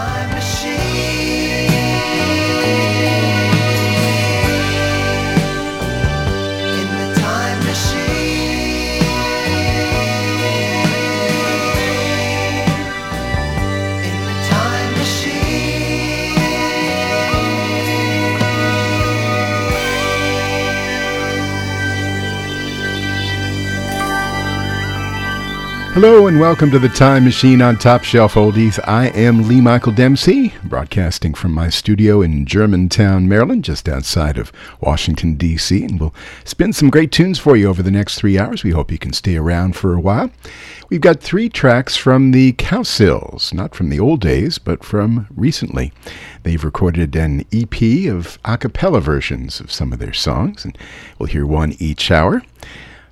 time machine. Hello and welcome to the Time Machine on Top Shelf Oldies. I am Lee Michael Dempsey, broadcasting from my studio in Germantown, Maryland, just outside of Washington, D.C. And we'll spin some great tunes for you over the next three hours. We hope you can stay around for a while. We've got three tracks from the Cowsills, not from the old days, but from recently. They've recorded an EP of a cappella versions of some of their songs, and we'll hear one each hour.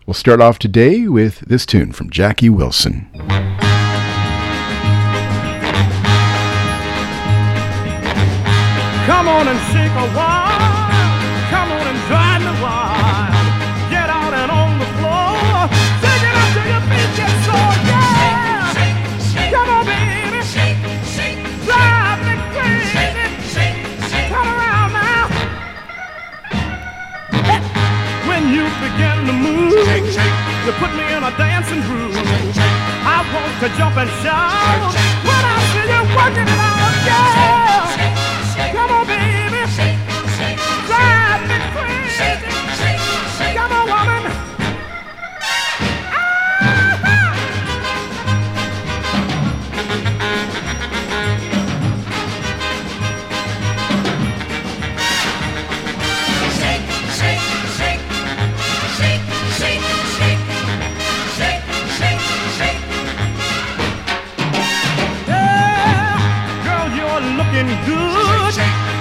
We'll start off today with this tune from Jackie Wilson. Come on and shake a while. You begin to move, you put me in a dancing groove. I want to jump and shout when I see you working it out. Yeah.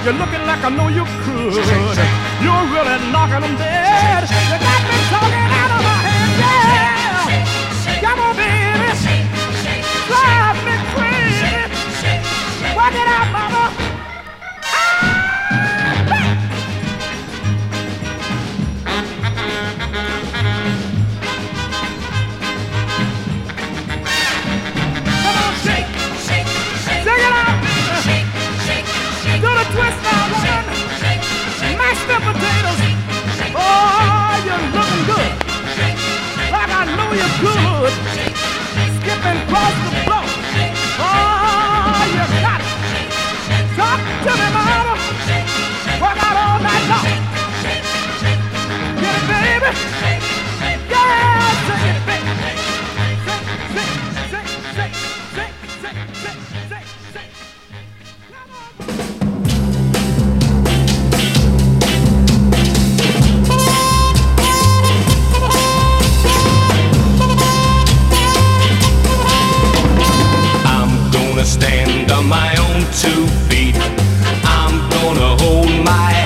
You're looking like I know you could. You're really knocking them dead. You got me talking out of my head. Yeah, come on, baby. Drive me crazy. Work it out, mama. Could. Skipping across the floor. Oh, you got it. Talk to me, mama. Work out all night long. Stand on my own two feet. I'm gonna hold my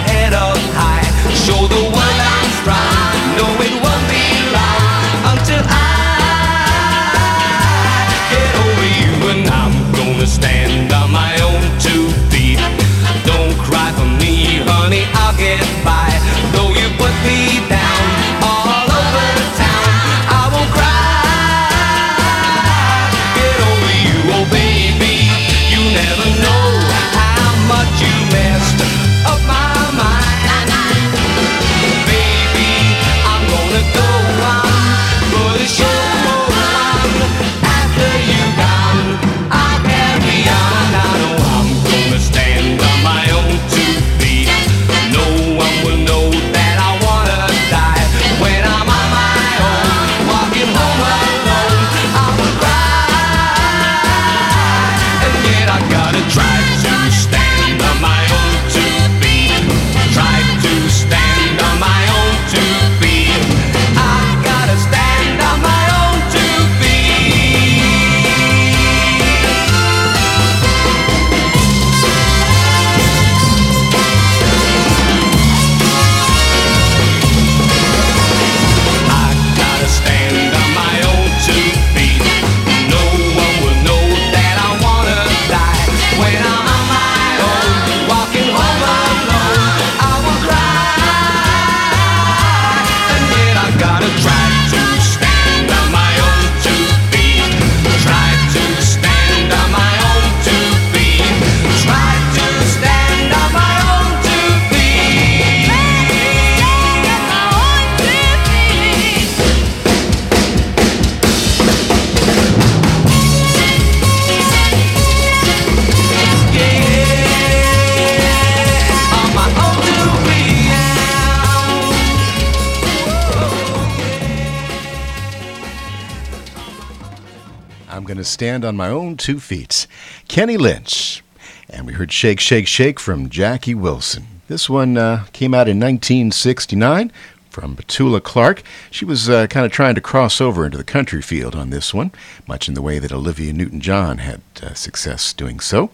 stand on my own two feet. Kenny Lynch. And we heard Shake, Shake, Shake from Jackie Wilson. This one uh, came out in 1969 from Petula Clark. She was uh, kind of trying to cross over into the country field on this one, much in the way that Olivia Newton John had uh, success doing so.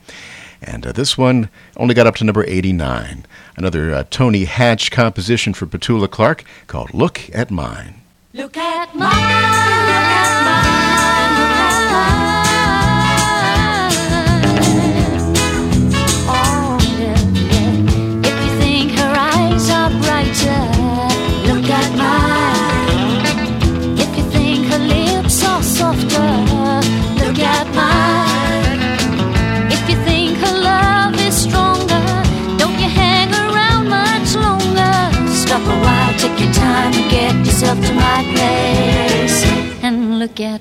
And uh, this one only got up to number 89. Another uh, Tony Hatch composition for Petula Clark called Look at Mine. Look at mine, look at mine.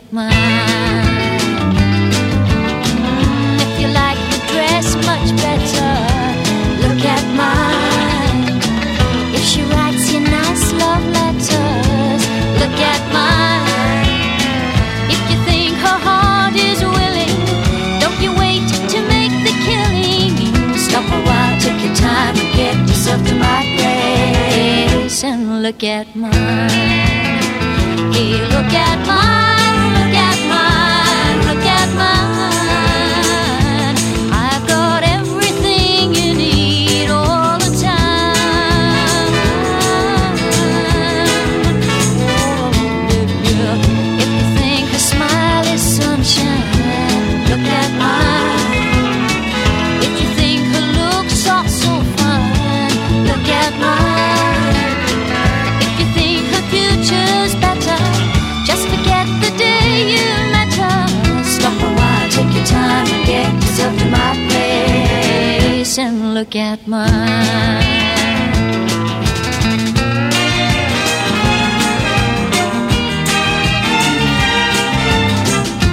If you like dress much better, look at mine. If she writes you nice love letters, look at mine. If you think her heart is willing, don't you wait to make the killing. Stop a while, take your time and get yourself to my place and look at mine. Hey, look at mine, look at mine.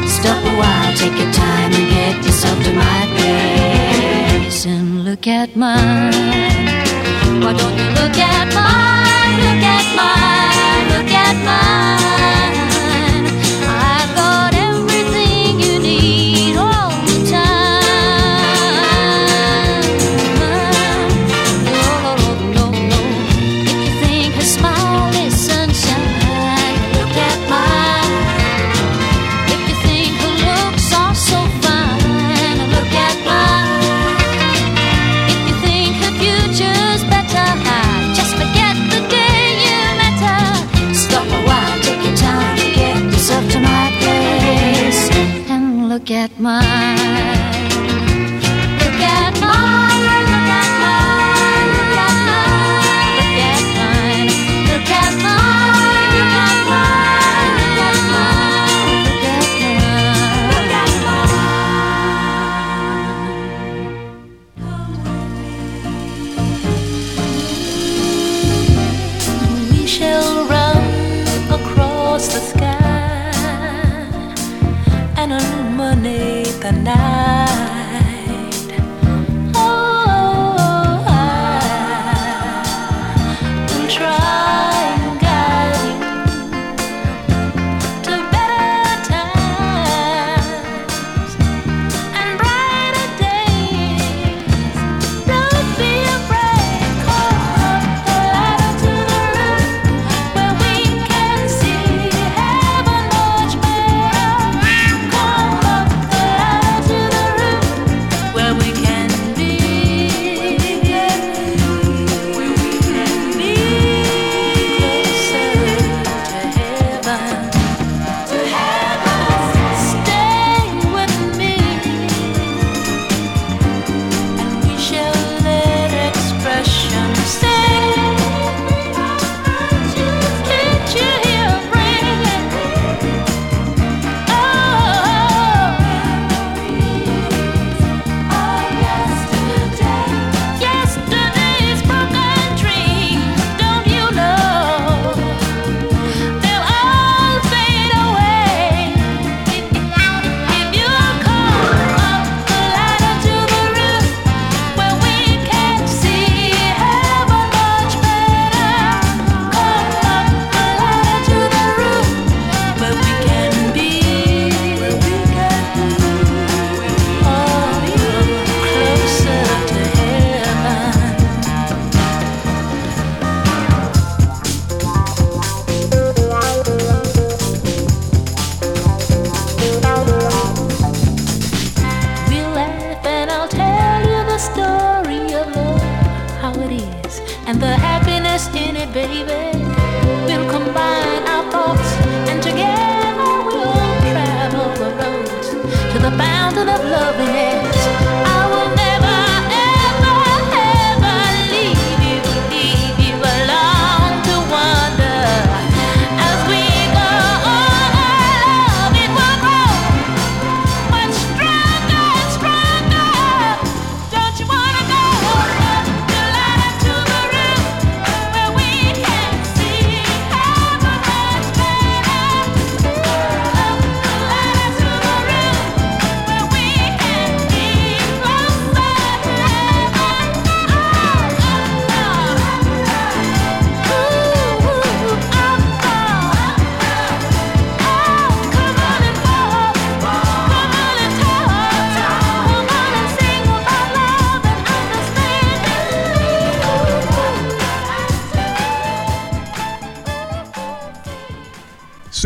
Stop a while, take your time and get yourself to my place and look at mine. Why don't you look at mine? Look at mine, at mine. Night.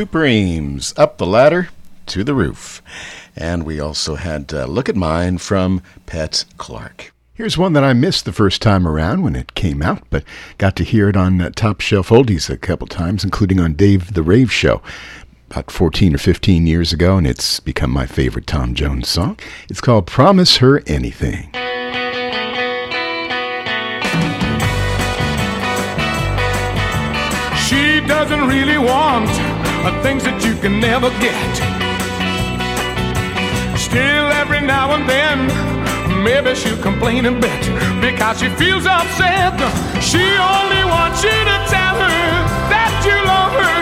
Supremes, Up the Ladder to the Roof. And we also had uh, Look at Mine from Pet Clark. Here's one that I missed the first time around when it came out, but got to hear it on uh, Top Shelf Oldies a couple times, including on Dave the Rave Show about 14 or 15 years ago, and it's become my favorite Tom Jones song. It's called Promise Her Anything. She doesn't really want things that you can never get. Still, every now and then, maybe she'll complain a bit because she feels upset. She only wants you to tell her that you love her.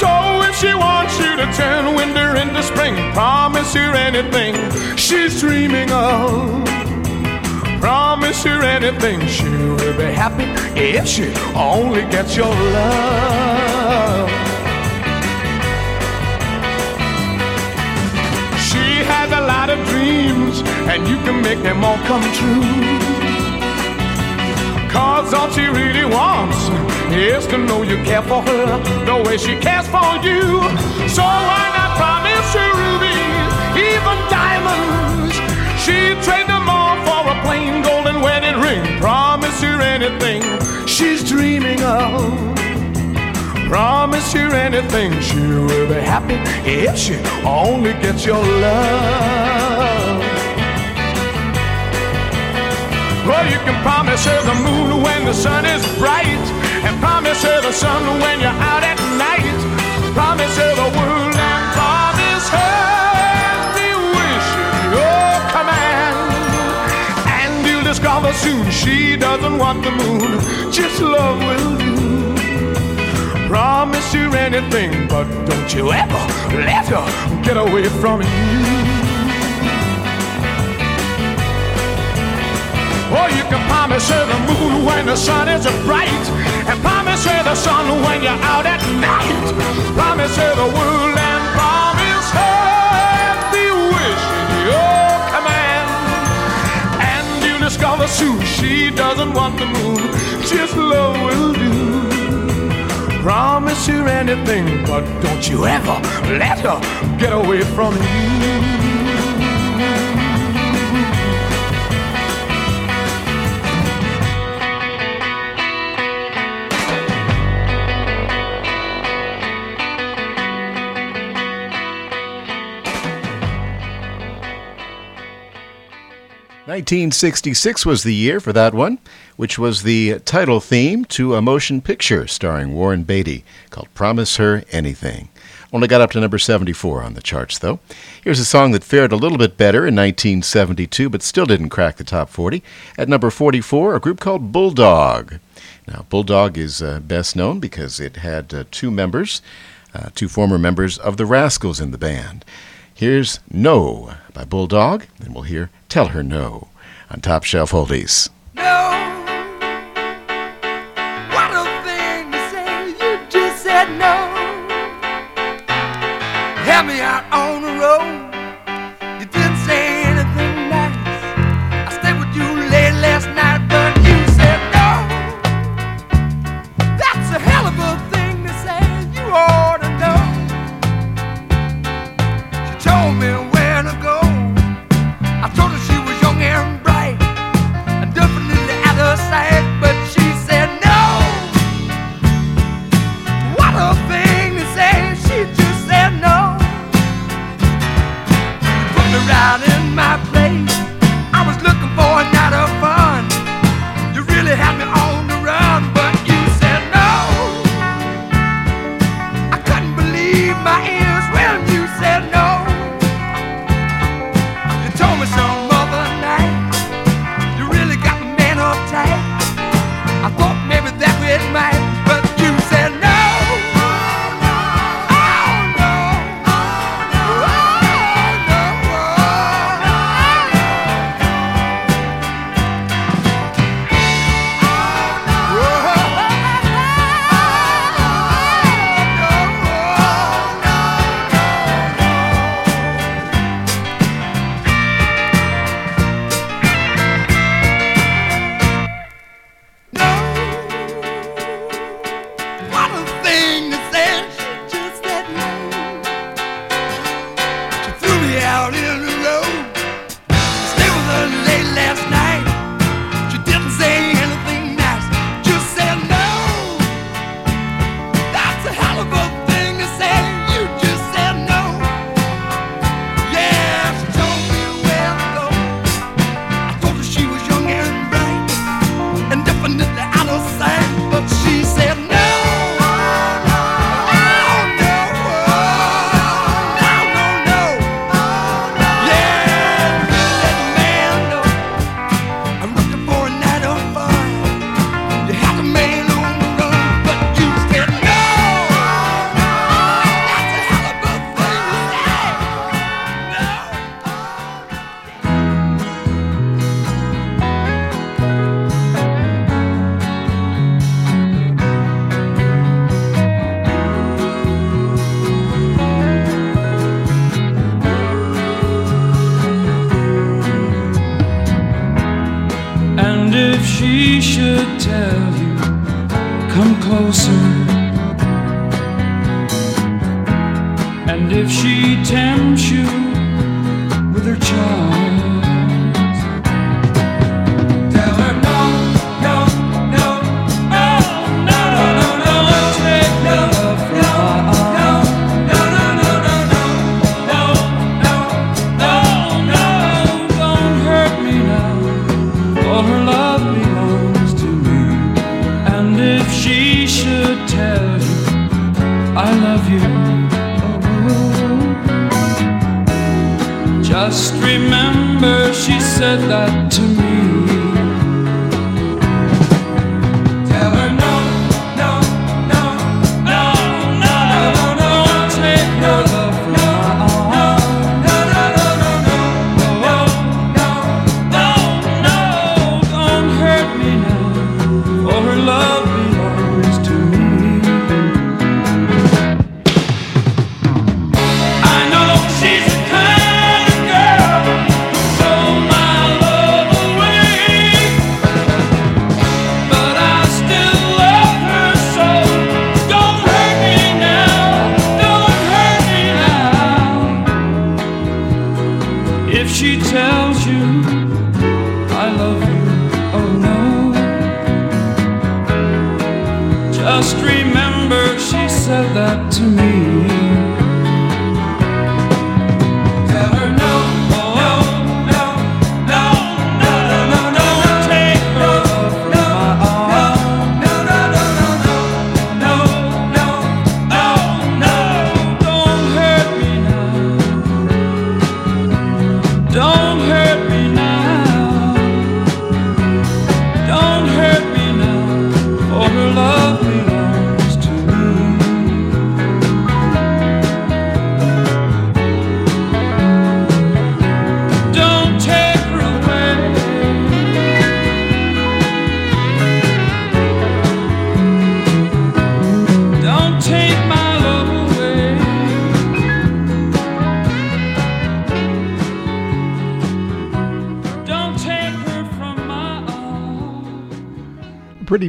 So if she wants you to turn winter into spring, promise her anything she's dreaming of. Promise her anything, she will be happy if she only gets your love. Has a lot of dreams, and you can make them all come true. Cause all she really wants is to know you care for her the way she cares for you. So why not promise her rubies, even diamonds? She'd trade them all for a plain golden wedding ring. Promise her anything she's dreaming of. Promise her anything, she will be happy if she only gets your love. Well, you can promise her the moon when the sun is bright, and promise her the sun when you're out at night. Promise her the world and promise her every wish your command. And you'll discover soon she doesn't want the moon, just love will do. Promise you anything, but don't you ever let her get away from you. Or oh, you can promise her the moon when the sun is bright, and promise her the sun when you're out at night. Promise her the world and promise her every wish in your command. And you discover soon she doesn't want the moon, just love will do. Promise her anything, but don't you ever let her get away from you. Nineteen sixty-six was the year for that one, which was the title theme to a motion picture starring Warren Beatty called "Promise Her Anything." Only got up to number 74 on the charts, though. Here's a song that fared a little bit better in 1972, but still didn't crack the top 40. At number 44, a group called Bulldog. Now, Bulldog is uh, best known because it had uh, two members, uh, two former members of the Rascals in the band. Here's No by Bulldog, and we'll hear Tell Her No on Top Shelf Oldies. No.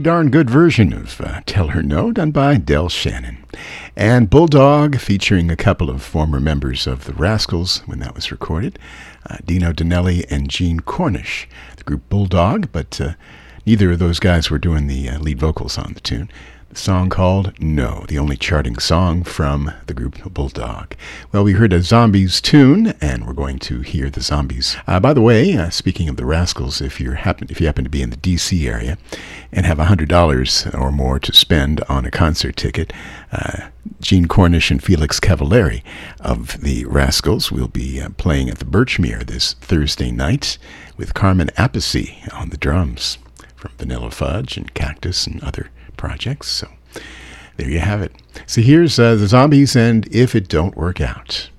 darn good version of uh, Tell Her No, done by Del Shannon. And Bulldog, featuring a couple of former members of the Rascals when that was recorded uh, Dino Danelli and Gene Cornish, the group Bulldog, but uh, neither of those guys were doing the uh, lead vocals on the tune. The song called No, the only charting song from the group Bulldog. Well, we heard a Zombies tune, and we're going to hear the Zombies. Uh, by the way, uh, speaking of the Rascals, if you happen if you happen to be in the D.C. area, and have $100 or more to spend on a concert ticket, uh, Gene Cornish and Felix Cavaliere of the Rascals will be uh, playing at the Birchmere this Thursday night with Carmine Appice on the drums from Vanilla Fudge and Cactus and other projects. So there you have it. So here's uh, the zombies and If It Don't Work Out.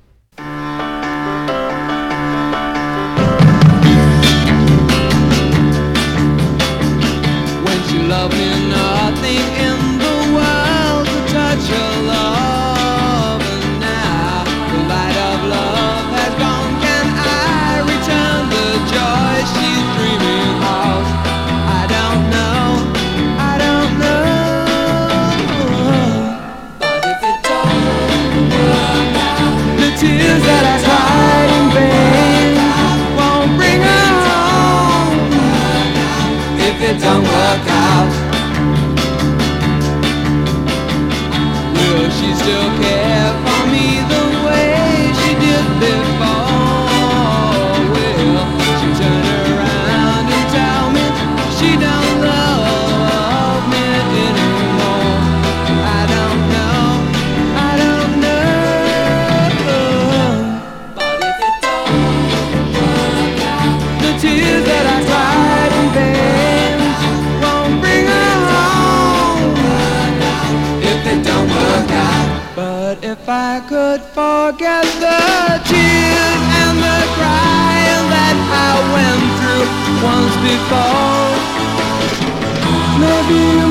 before. Maybe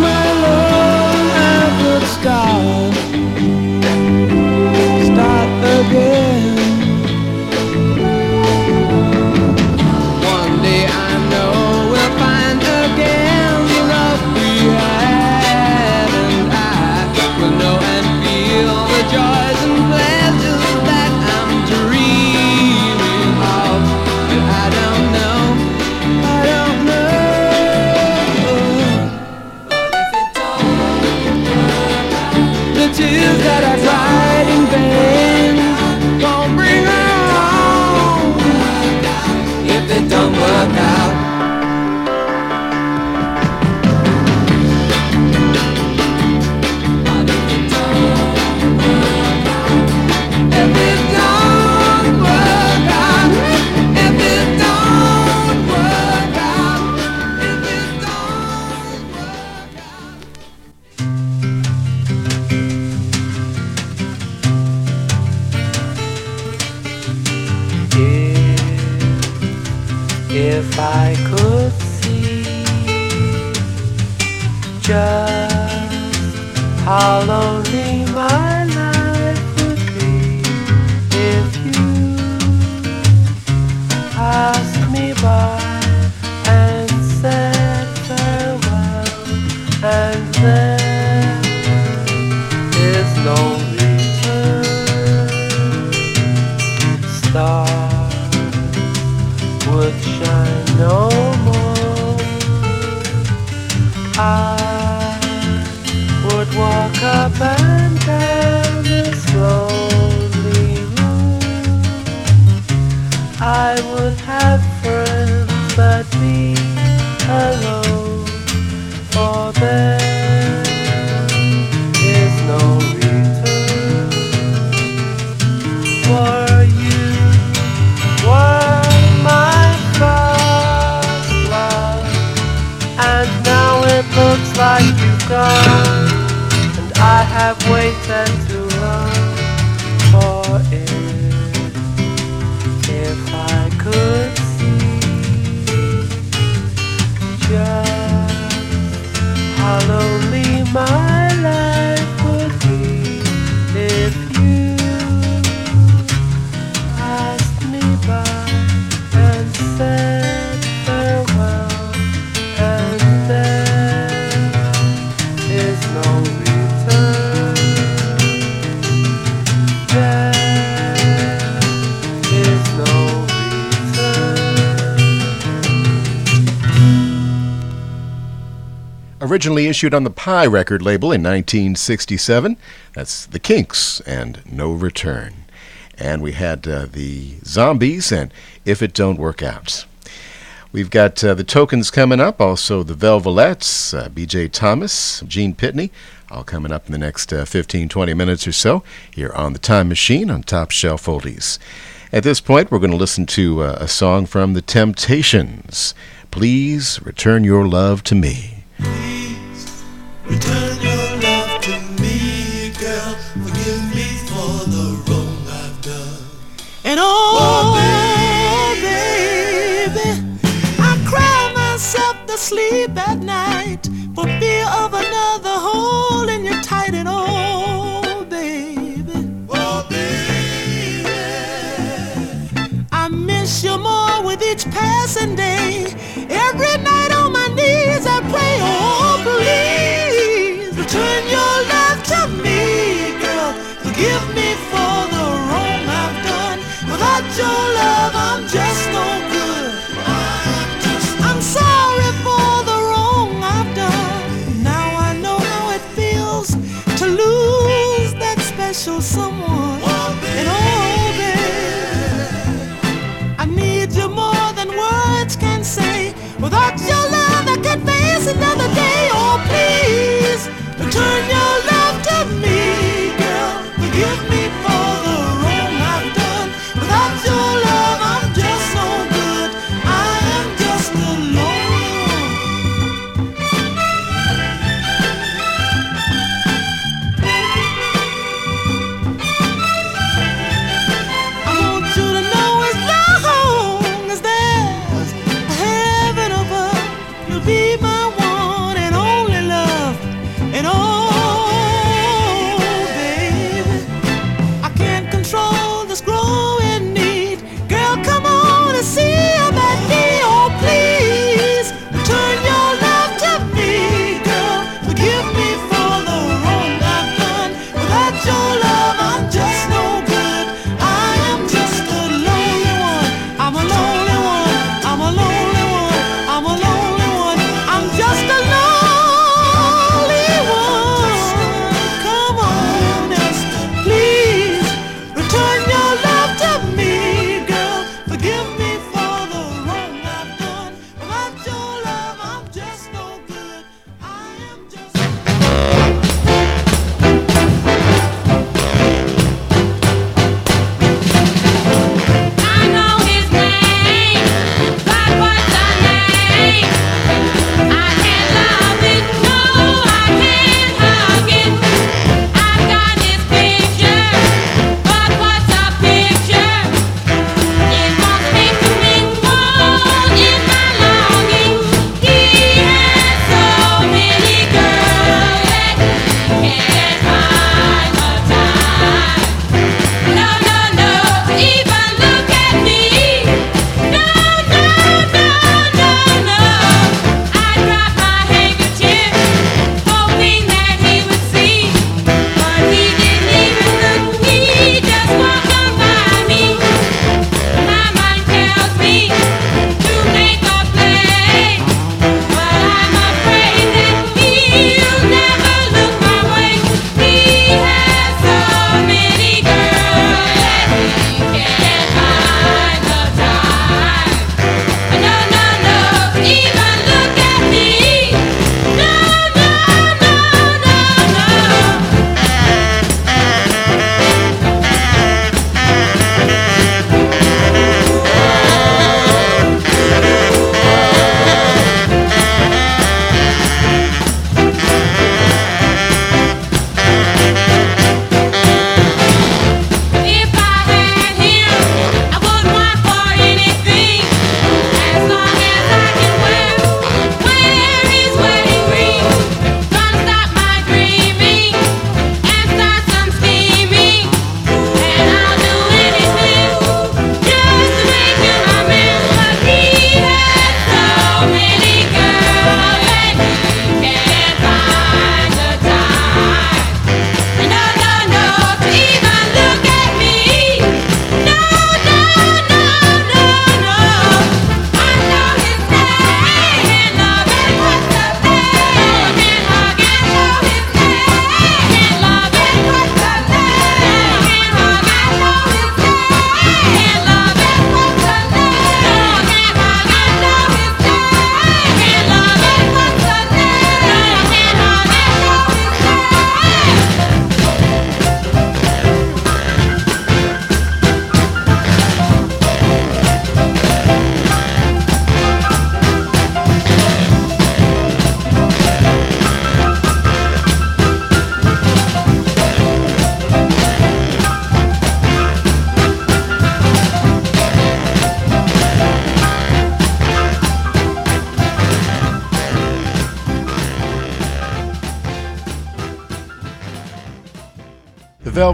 issued on the Pye record label in 1967. That's The Kinks and No Return. And we had uh, the Zombies and If It Don't Work Out. We've got uh, the tokens coming up, also the Velvelettes, uh, BJ Thomas, Gene Pitney, all coming up in the next uh, 15, 20 minutes or so here on the Time Machine on Top Shelf Oldies. At this point, we're going to listen to uh, a song from The Temptations. Please return your love to me. Return your love to me, girl. Forgive me for the wrong I've done. And oh, baby, I cry myself to sleep at night for fear of another hole in your tight and oh, baby. Oh, baby. I miss you more with each passing day. Every I'm just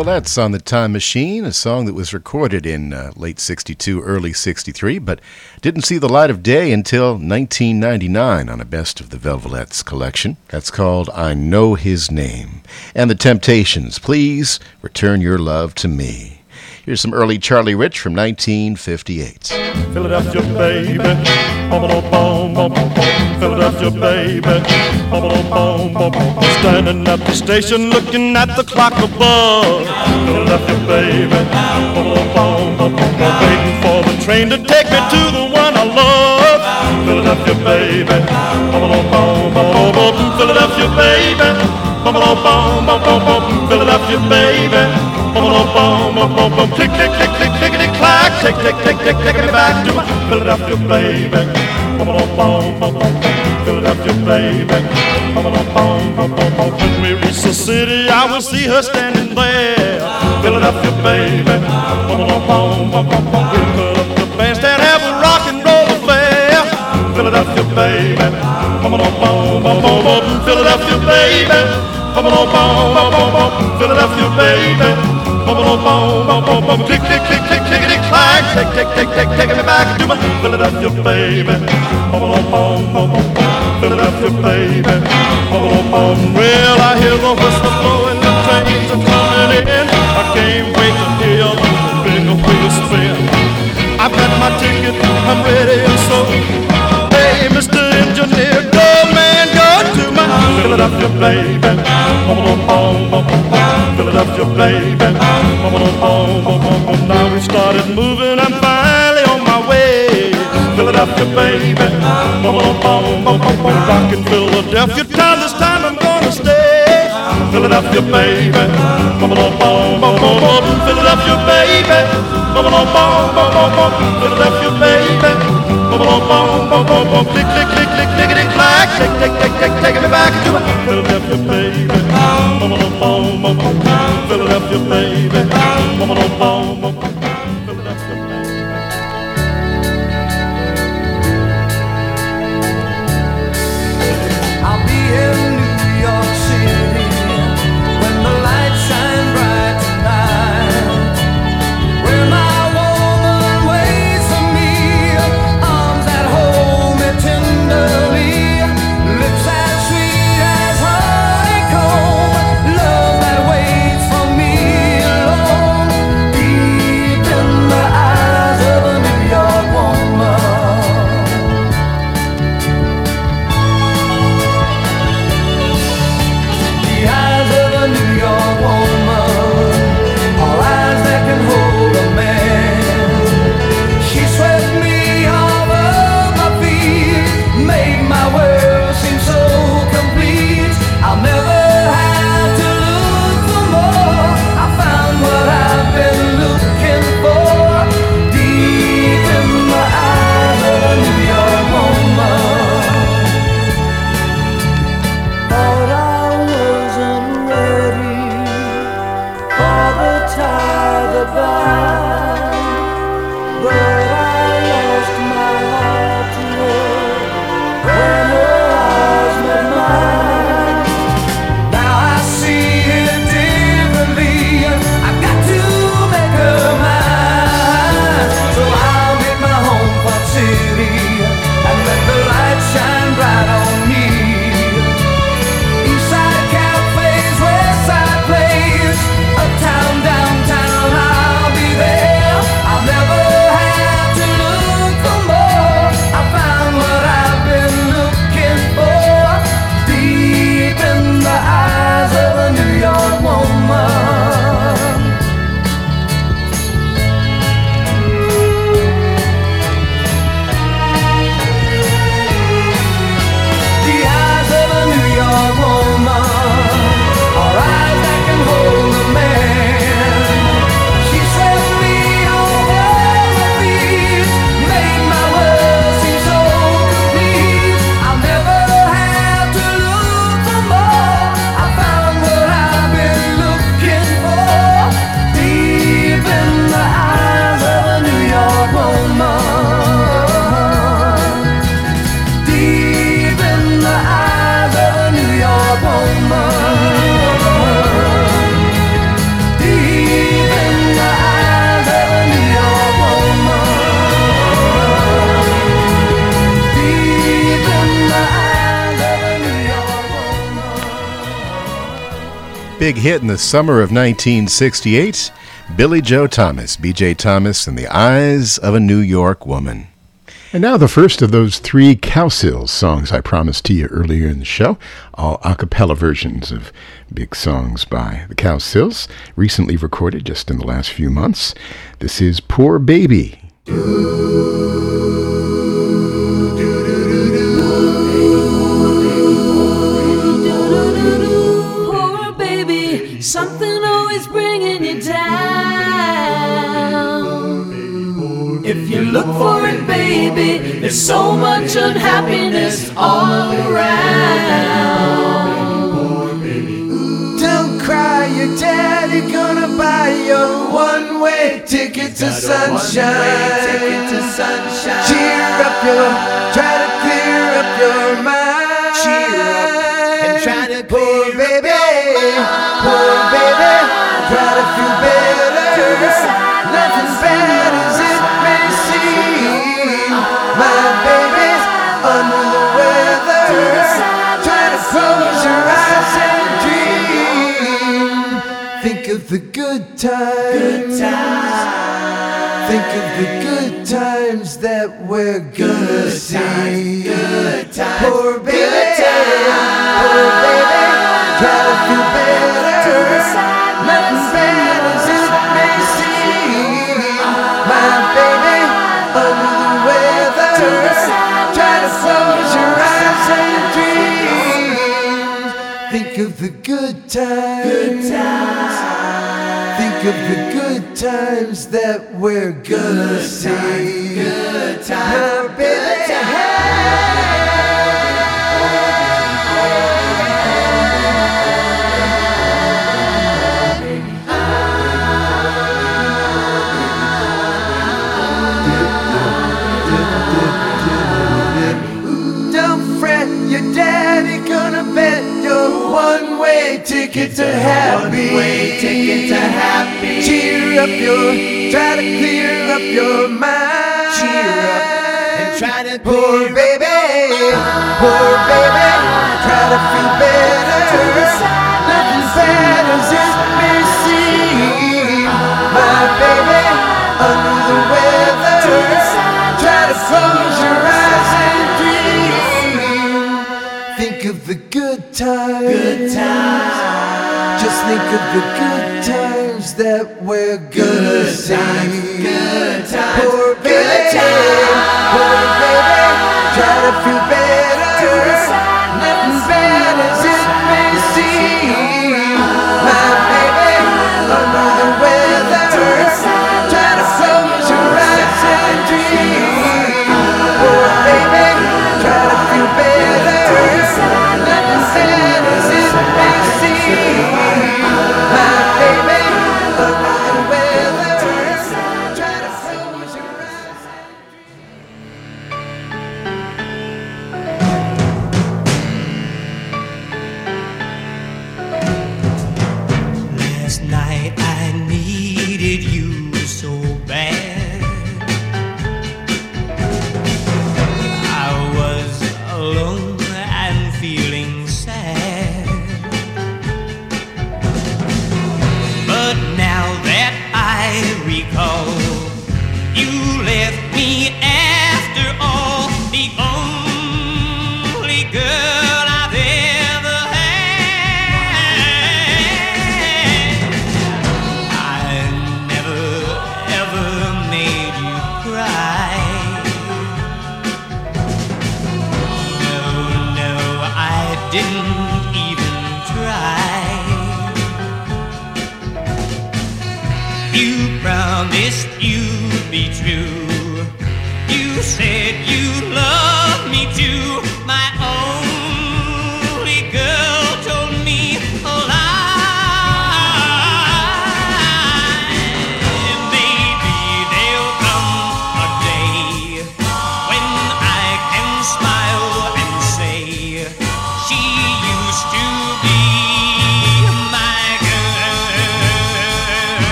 Velvelettes on the Time Machine, a song that was recorded in uh, late 62, early 63, but didn't see the light of day until 1999 on a Best of the Velvelettes collection. That's called I Know His Name. And The Temptations, Please Return Your Love to Me. Here's some early Charlie Rich from 1958. Philadelphia baby, bum bum Philadelphia baby, bum bum bum Standing at the station looking at the clock above. Philadelphia baby, bum bum bum Waiting for the train to take me to the one I love. Philadelphia baby, bum bum bum Philadelphia baby, bum bum bum Philadelphia baby, bum bum bum bum Click click click click clickety clack, tick tick tick taking me back to my Philadelphia baby. Bum bum bum bum bum Philadelphia baby. Bum bum bum bum bum bum When we reach the city, I will see her standing there. Philadelphia baby. Bum bum bum bum bum bum We'll put up the bandstand, have a rock and roll affair. Philadelphia baby. Bum bum bum bum bum bum Philadelphia baby. Bum bum bum bum Philadelphia baby. Click click click click clickety clack, tick tick tick tick taking me back to my Philadelphia baby. Philadelphia baby. Well, I hear the whistle blowing, the trains are coming in. I can't wait to hear the big wheel spin. I've got my ticket, I'm ready and so. Hey, Mr. Philadelphia baby. Philadelphia baby. Now we started moving, I'm finally on my way. Philadelphia baby. Bum Rockin' Philadelphia town, this time I'm gonna stay. Philadelphia baby. Philadelphia baby. Philadelphia baby. Bum bum bum bum bum Click click click click clickety clack, tick tick tick tick taking me back to my Philadelphia baby. Bum bum bum bum bum Philadelphia baby. Hit in the summer of 1968. Billy Joe Thomas, B.J. Thomas, and the Eyes of a New York Woman. And now the first of those three Cowsills songs I promised to you earlier in the show, all a cappella versions of big songs by the Cowsills, recently recorded just in the last few months. This is Poor Baby. Baby, there's so much unhappiness all around. Don't cry, your daddy gonna buy you one-way ticket to sunshine. Cheer up your, times that we're gonna see. Your, try to clear up your mind. Cheer up and try to poor baby, poor baby, try to feel better. Nothing bad as it may seem. My baby, under the weather. Try to close your eyes and dream. Think of the good times. Good times. Just think of the good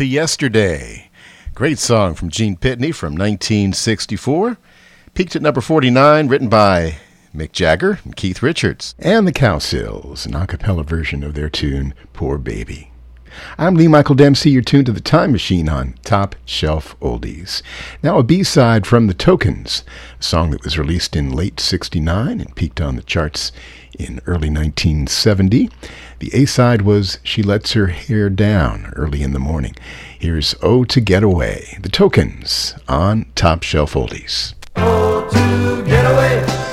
to Yesterday. Great song from Gene Pitney from 1964. Peaked at number 49, written by Mick Jagger and Keith Richards. And the Cowsills, an a cappella version of their tune, Poor Baby. I'm Lee Michael Dempsey. You're tuned to The Time Machine on Top Shelf Oldies. Now, a B side from The Tokens, a song that was released in late 69 and peaked on the charts in early 1970. The A side was She Lets Her Hair Down early in the morning. Here's Oh to Get Away, The Tokens on Top Shelf Oldies. Oh to Get Away.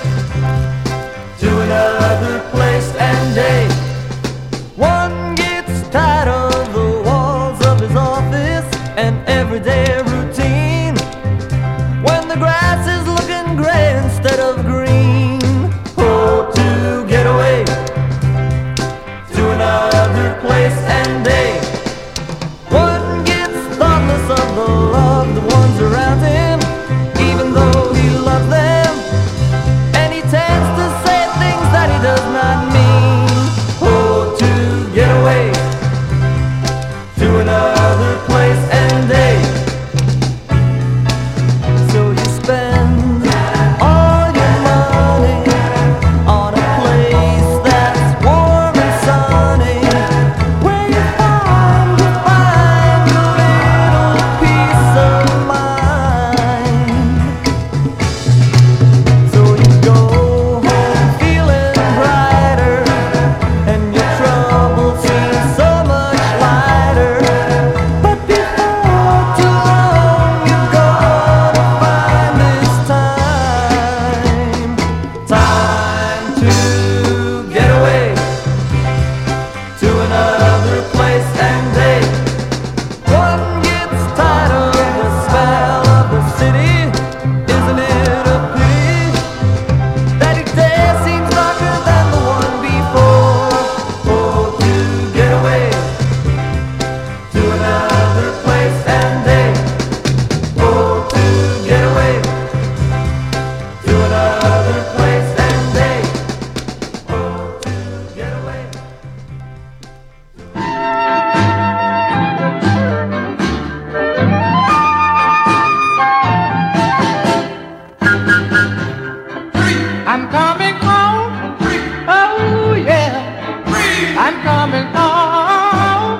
I'm coming home.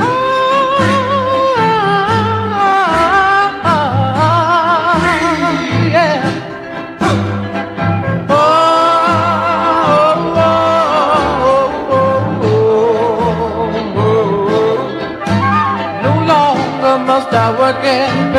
Oh, oh, oh, yeah. oh, No longer must I work it.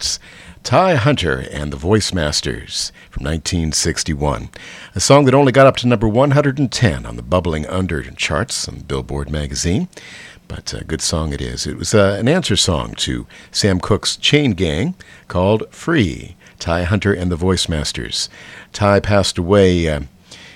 That's Ty Hunter and the Voice Masters from 1961. A song that only got up to number 110 on the Bubbling Under charts on Billboard magazine. But a good song it is. It was uh, an answer song to Sam Cooke's Chain Gang called Free. Ty Hunter and the Voice Masters. Ty passed away. Uh,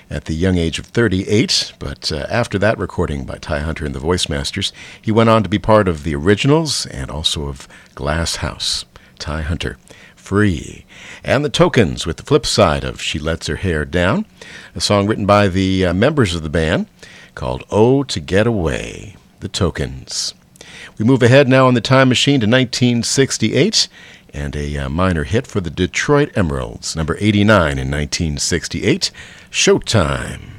at the young age of 38, but uh, after that recording by Ty Hunter and the Voice Masters, he went on to be part of the originals and also of Glass House. Ty Hunter, Free. And the Tokens with the flip side of She Lets Her Hair Down, a song written by the uh, members of the band called Oh to Get Away. The Tokens. We move ahead now in the time machine to 1968 and a uh, minor hit for the Detroit Emeralds, number 89 in 1968, Showtime. Showtime!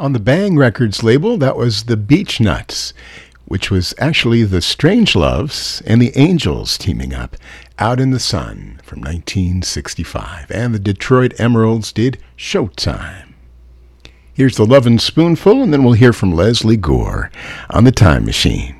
On the Bang Records label, that was the Beach Nuts, which was actually the Strangeloves and the Angels teaming up out in the sun from 1965. And the Detroit Emeralds did Showtime. Here's the Lovin' Spoonful, and then we'll hear from Lesley Gore on the Time Machine.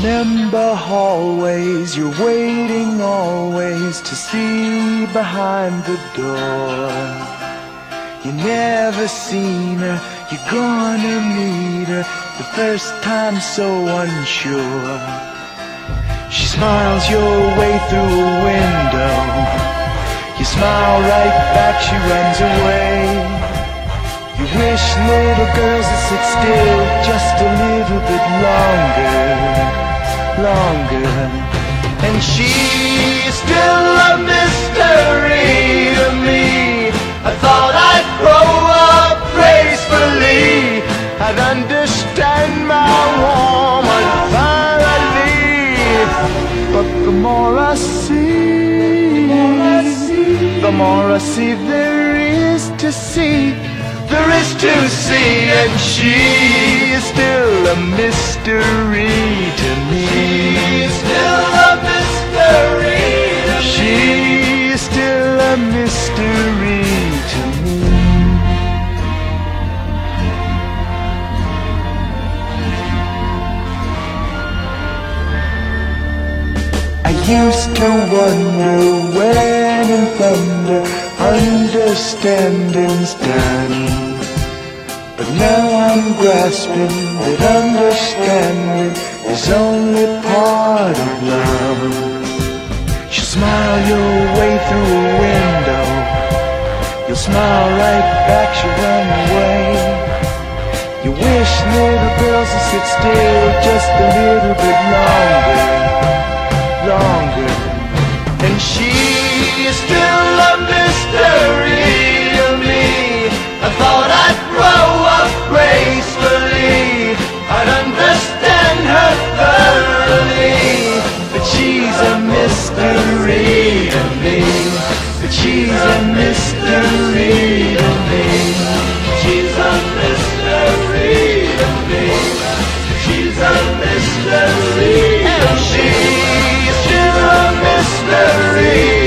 Remember hallways, you're waiting always to see behind the door. You never seen her, you're gonna meet her the first time so unsure. She smiles your way through a window. You smile right back, she runs away. You wish little girls would sit still just a little bit longer, longer. And she's still a mystery to me. I thought I'd grow up gracefully. I'd understand my woman thoroughly. But the more I see, the more I see there is to see there is to see, and she is still a mystery to me. She is still a mystery. She is still a mystery to me. I used to wonder when in thunder understanding's done. Now I'm grasping that understanding is only part of love. You smile your way through a window. You'll smile right back, she'll run away. You wish little girls would sit still just a little bit longer, longer. And she is still a mystery to me. But she's a mystery to me. She's a mystery to me. She's a mystery to me. She's a mystery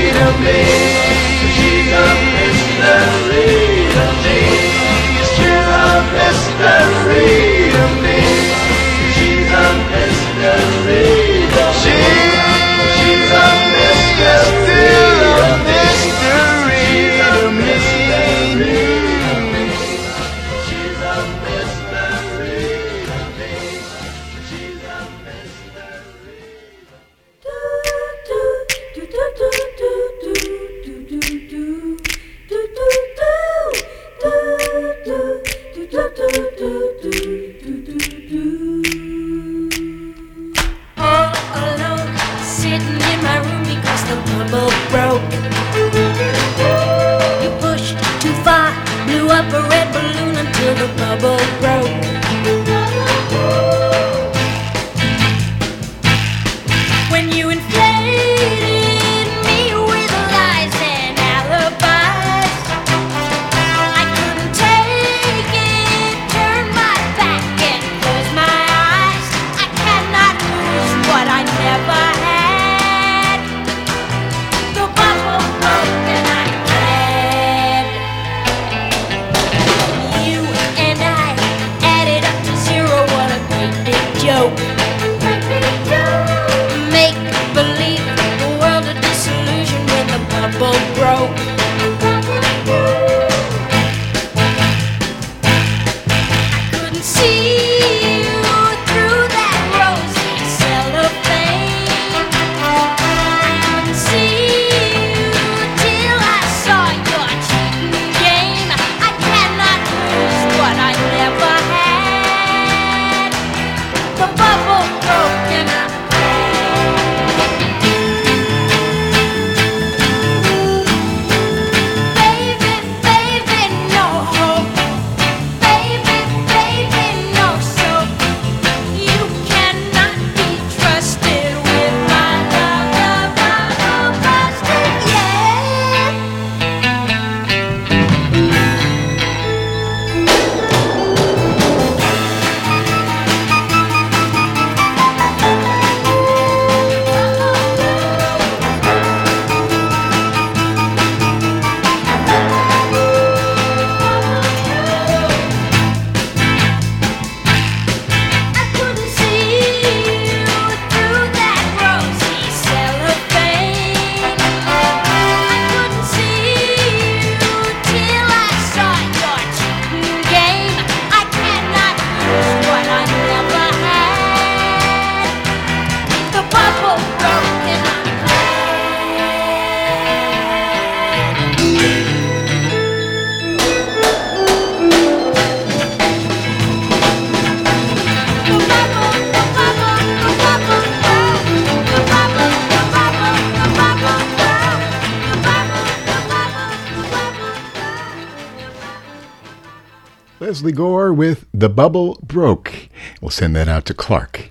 The Bubble Broke. We'll send that out to Clark.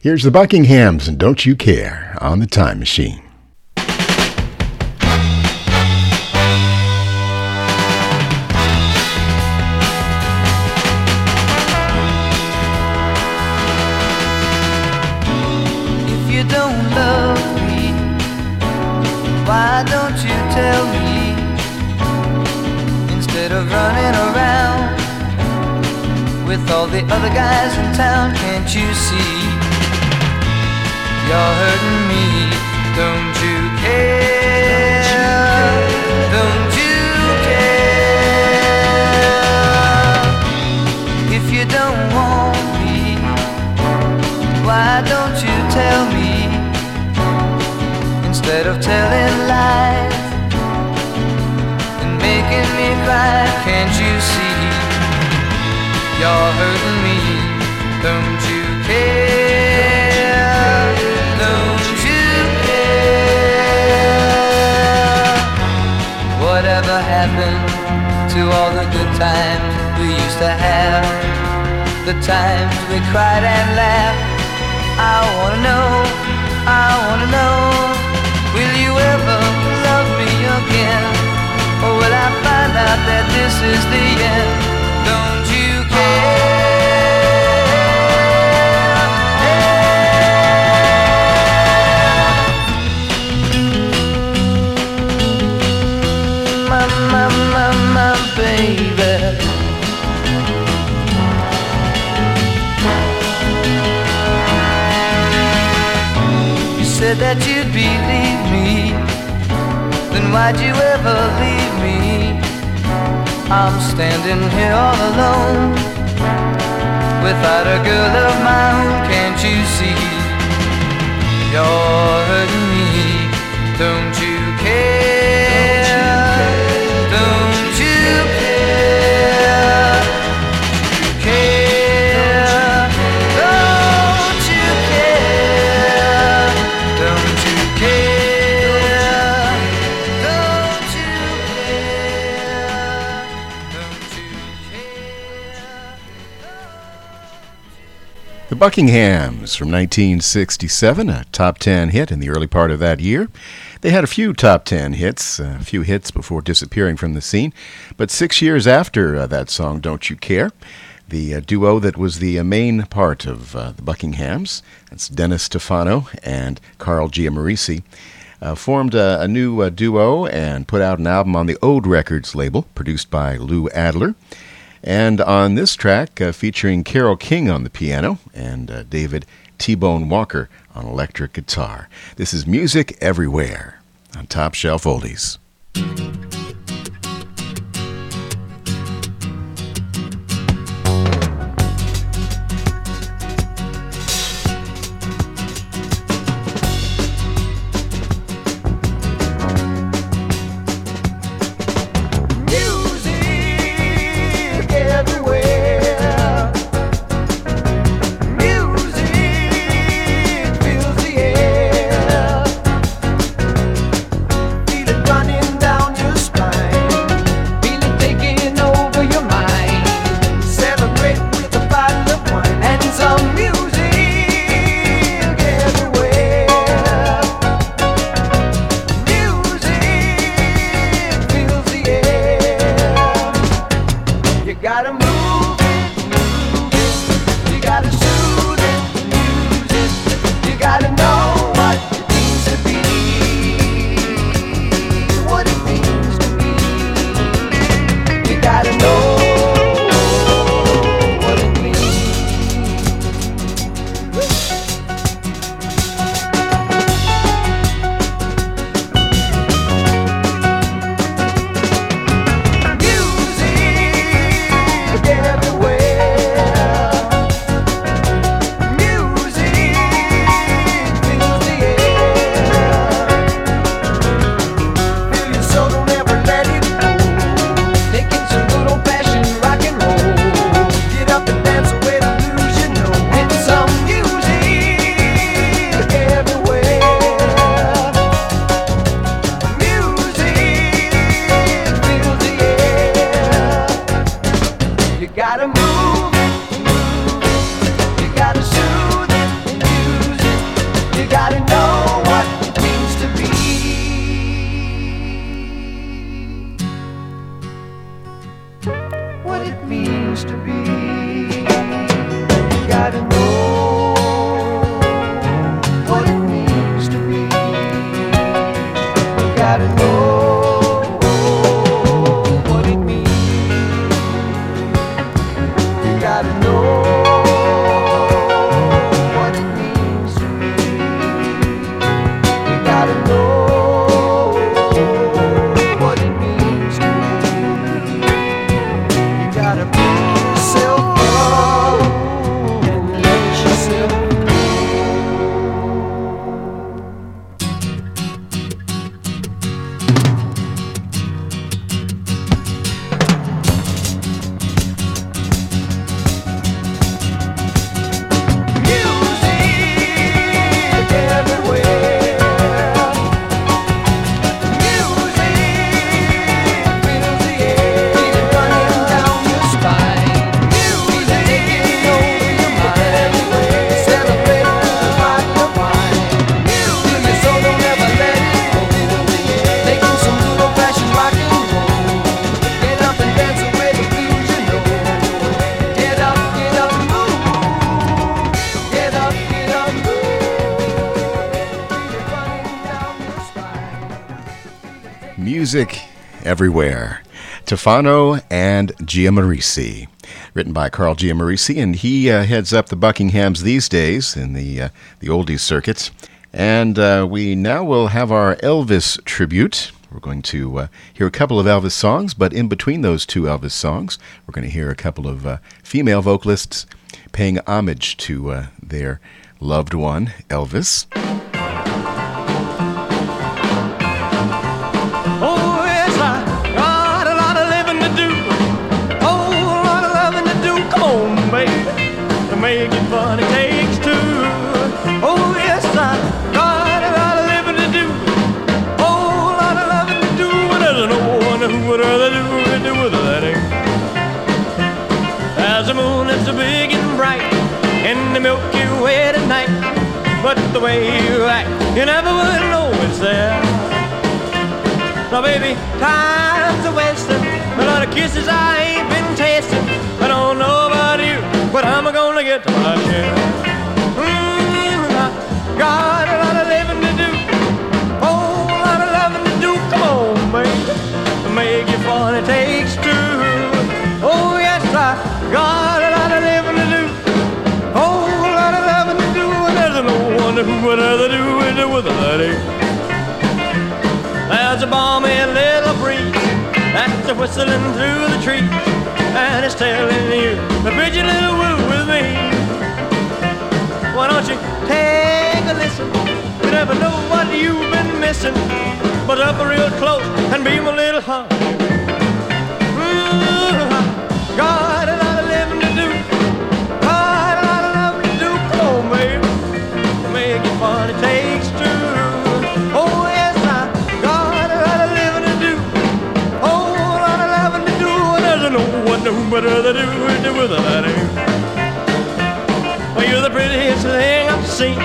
Here's the Buckinghams and Don't You Care on the Time Machine. In town, can't you see? You're hurting me, don't you care? Don't you care? If you don't want me, why don't you tell me instead of telling lies and making me cry? Can't you see you're hurting to all the good times we used to have? The times we cried and laughed. I wanna know, I wanna know, will you ever love me again? Or will I find out that this is the end? Don't you care? That you'd believe me. Then why'd you ever leave me? I'm standing here all alone. Without a girl of my own, can't you see? You're hurting me. Don't you Buckinghams from 1967, a top 10 hit in the early part of that year. They had a few top 10 hits, a few hits before disappearing from the scene. But six years after uh, that song, Don't You Care, the uh, duo that was the uh, main part of uh, the Buckinghams, that's Dennis Tufano and Carl Giammarese, uh, formed a, new uh, duo and put out an album on the Ode Records label, produced by Lou Adler. And on this track, uh, featuring Carole King on the piano and uh, David T Bone Walker on electric guitar. This is Music Everywhere on Top Shelf Oldies. Tufano and Giammarese. Written by Carl Giammarese, and he uh, heads up the Buckinghams these days in the uh, the oldies circuits. And uh, we now will have our Elvis tribute. We're going to uh, hear a couple of Elvis songs, but in between those two Elvis songs, we're going to hear a couple of uh, female vocalists paying homage to uh, their loved one, Elvis. Way you act, you never would know it's there. Now, baby, time's a wasting. A lot of kisses I ain't been tasting. I don't know about you, but I'm gonna get to my share. One who would rather do it with a lady. There's a balmy little breeze that's a whistling through the trees, and it's telling you the pretty little woo with me. Why don't you take a listen? You never know what you've been missing, but up real close and be my little honey. Well, you're the prettiest thing I've seen.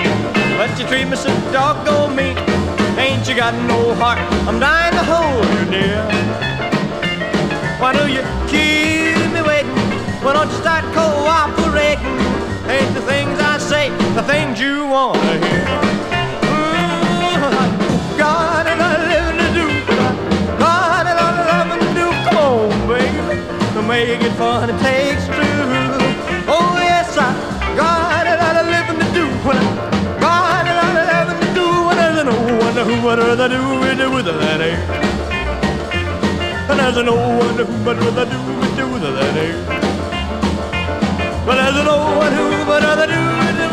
But you treat me so doggone mean. Ain't you got no heart? I'm dying to hold you, dear. Why do you keep me waiting? Why don't you start cooperating? Ain't the things I say the things you want to hear? Make it fun, it takes two. Oh, yes, I got a lot of living to do. Got a lot of loving to do. And there's no one who would rather do it with that ain't. And there's no one who would rather do it with that ain't. But there's no one who would rather do it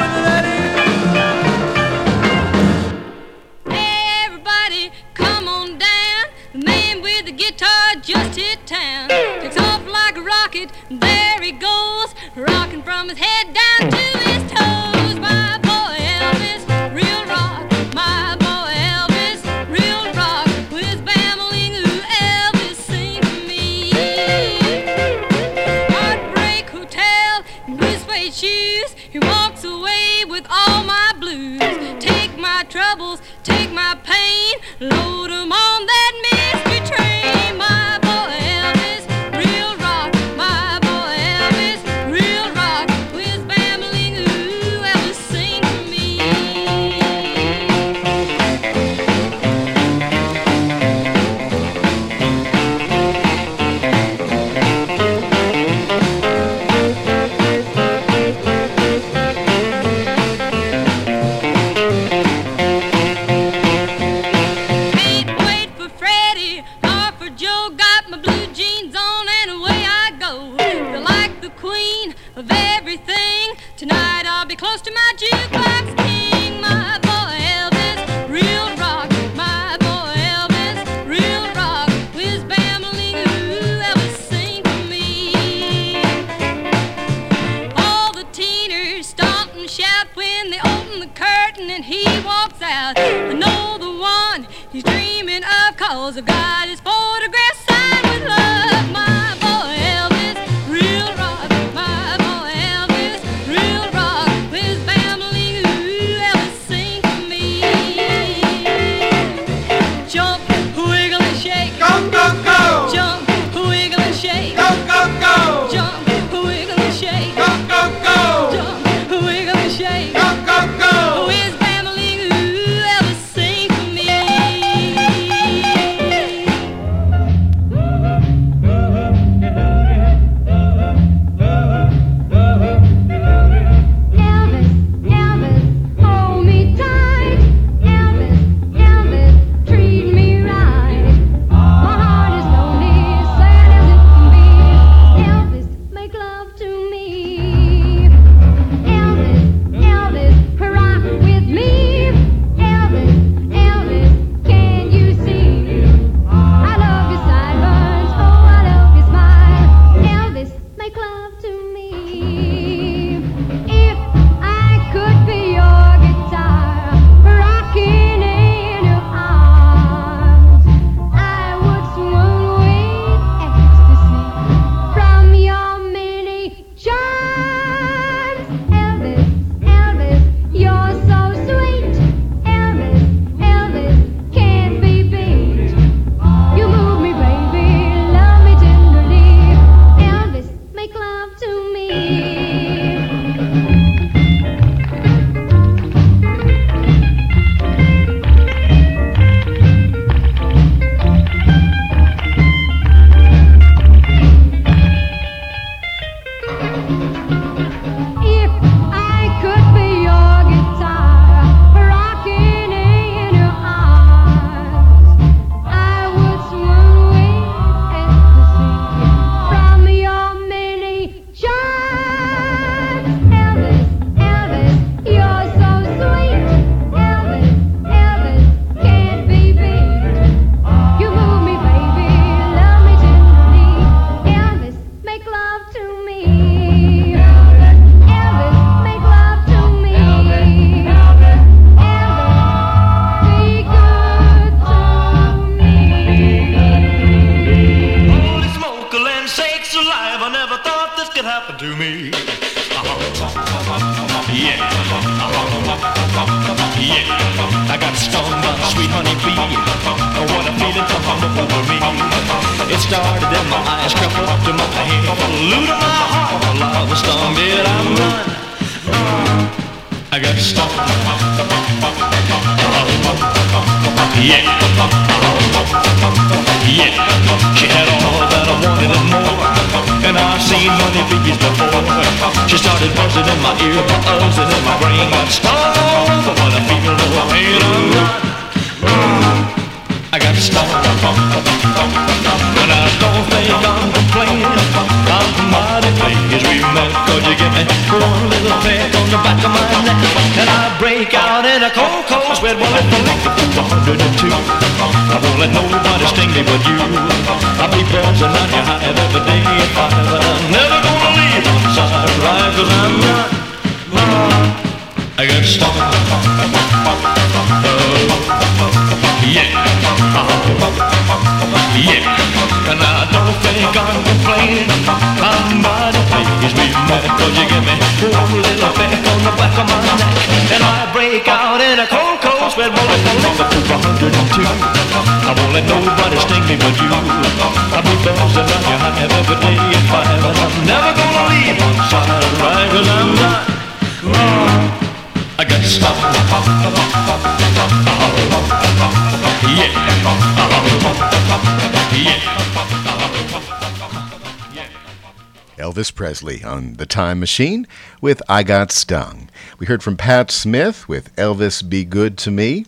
On The Time Machine with I Got Stung. We heard from Pat Smith with Elvis Be Good to Me.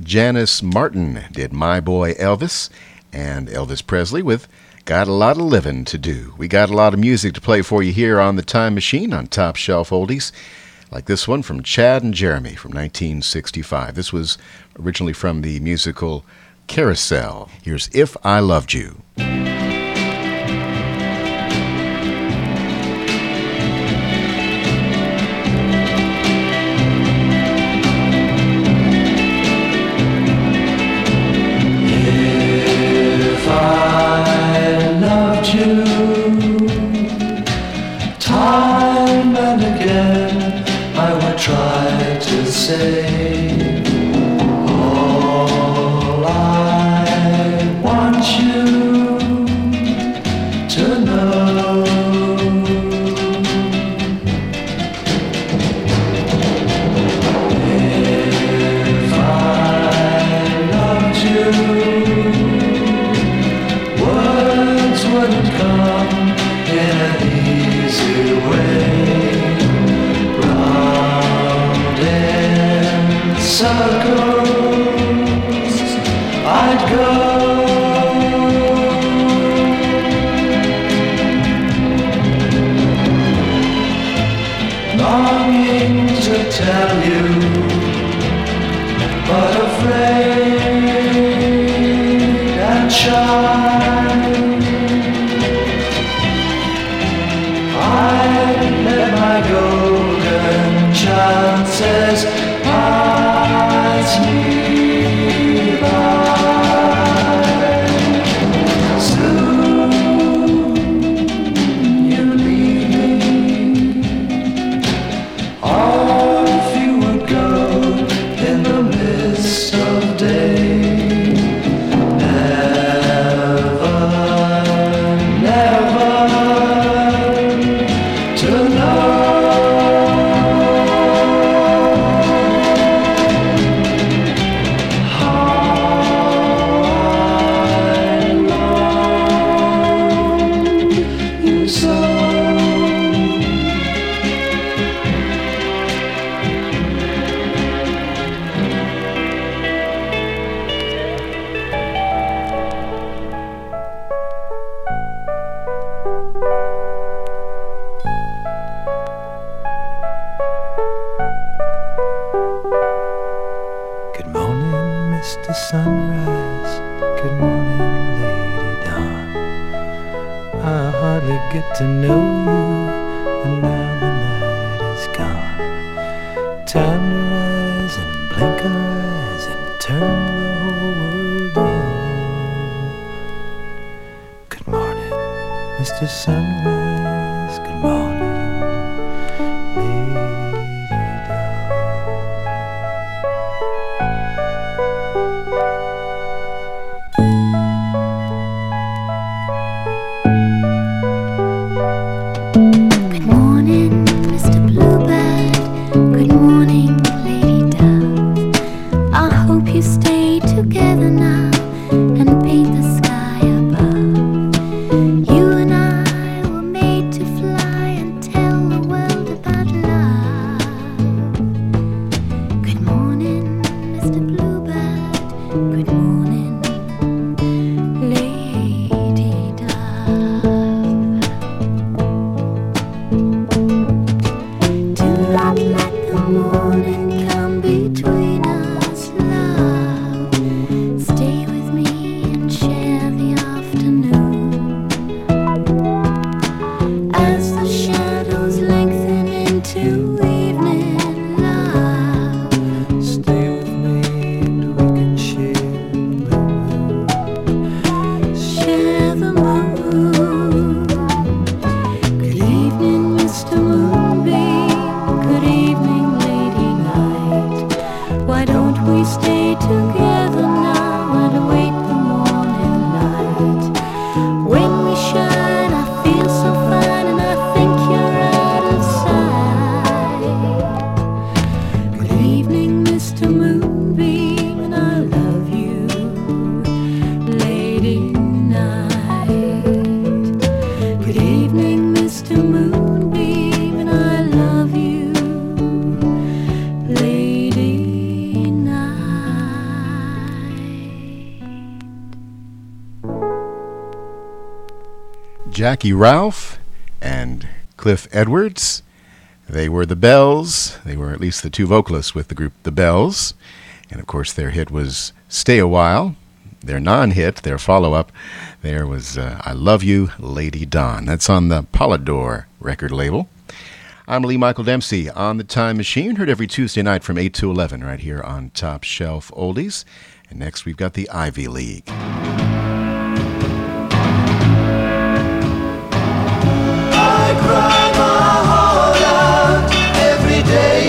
Janis Martin did My Boy Elvis. And Elvis Presley with Got a Lot of Living to Do. We got a lot of music to play for you here on The Time Machine on Top Shelf Oldies like this one from Chad and Jeremy from 1965. This was originally from the musical Carousel. Here's If I Loved You. Jackie Ralph and Cliff Edwards. They were the Bells. They were at least the two vocalists with the group The Bells. And of course, their hit was Stay a While. Their non hit, their follow up, there was uh, I Love You, Lady Dawn. That's on the Polydor record label. I'm Lee Michael Dempsey on The Time Machine, heard every Tuesday night from 8 to 11 right here on Top Shelf Oldies. And next we've got the Ivy League. cry my heart out every day.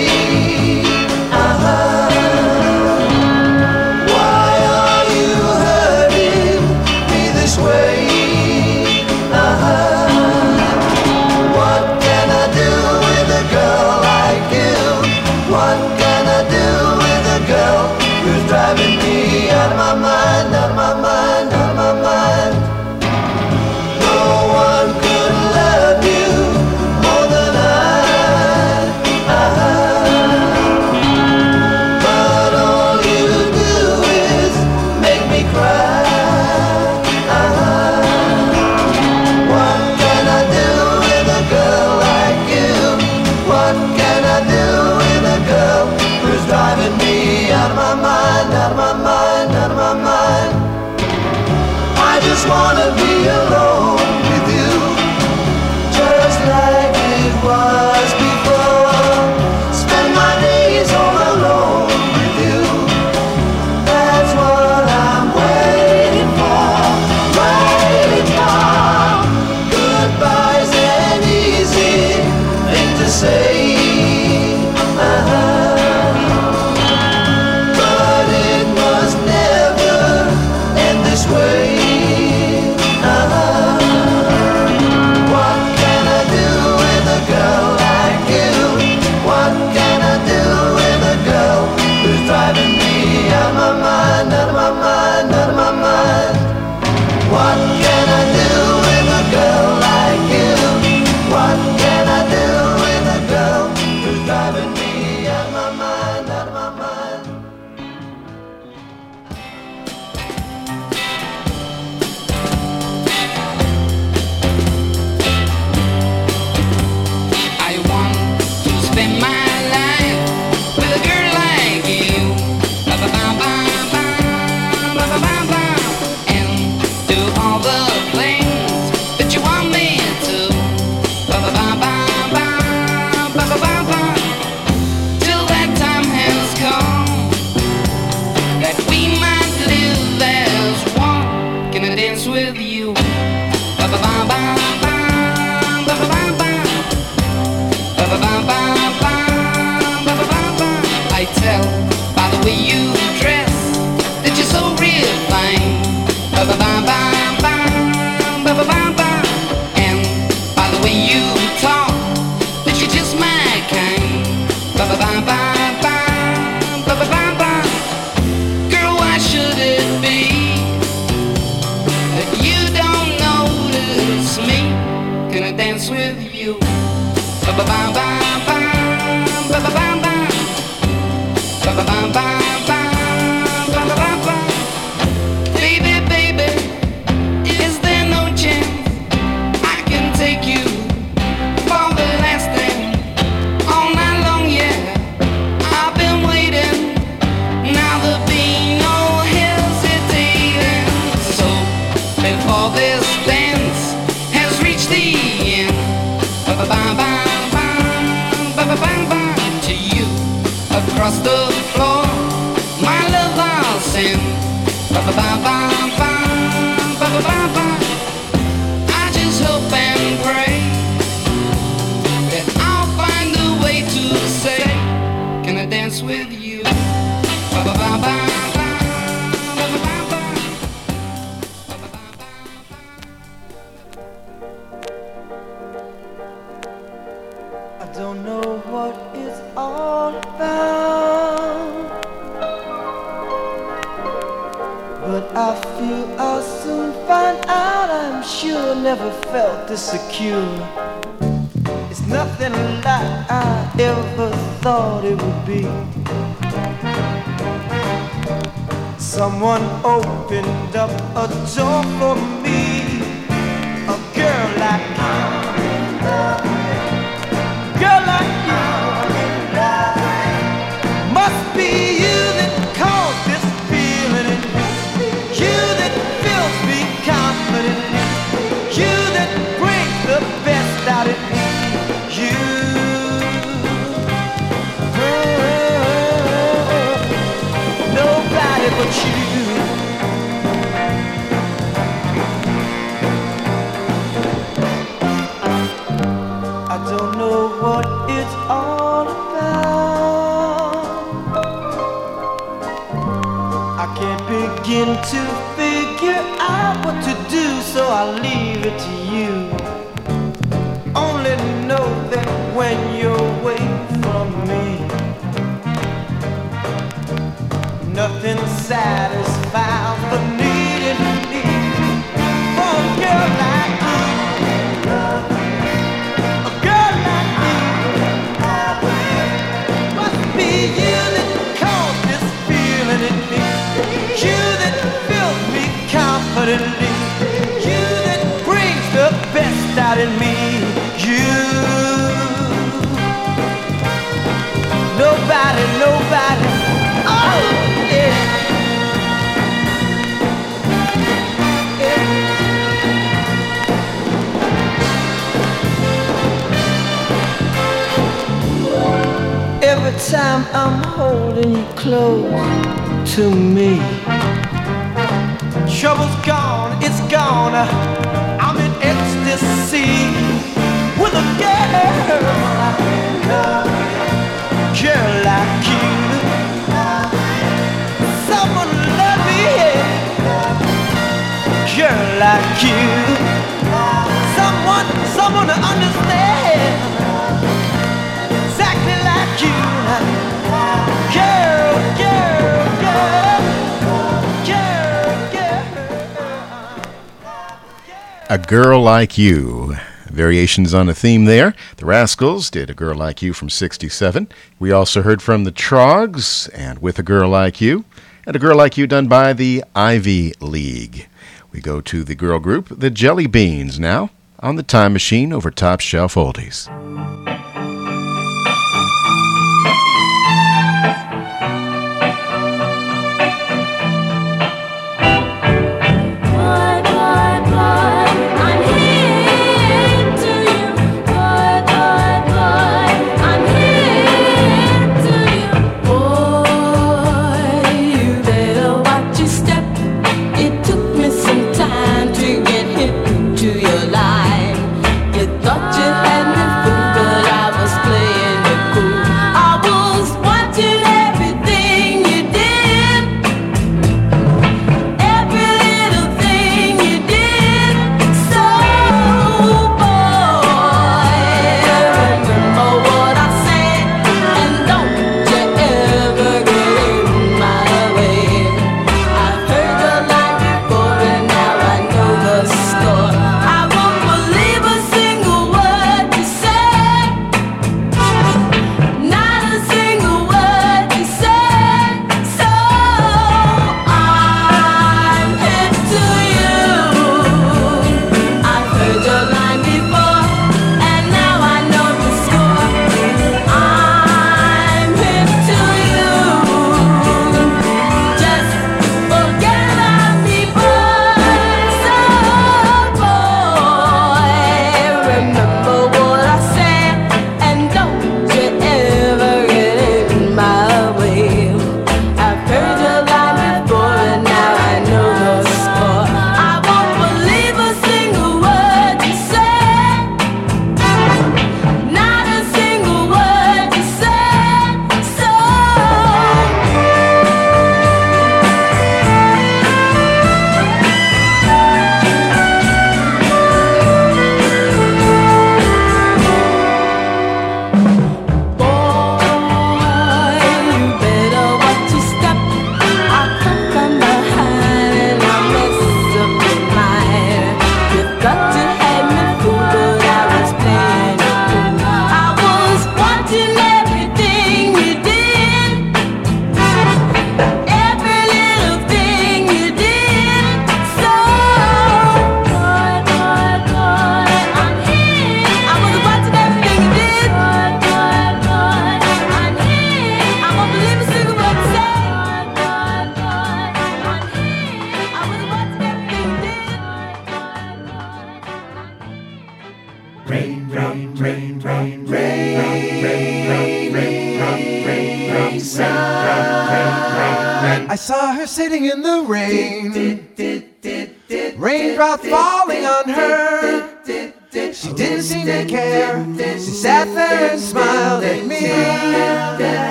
Like You. Variations on a theme there. The Rascals did A Girl Like You from 67. We also heard from the Troggs and With a Girl Like You, and A Girl Like You done by the Ivy League. We go to the girl group, the Jelly Beans, now on the Time Machine over Top Shelf Oldies.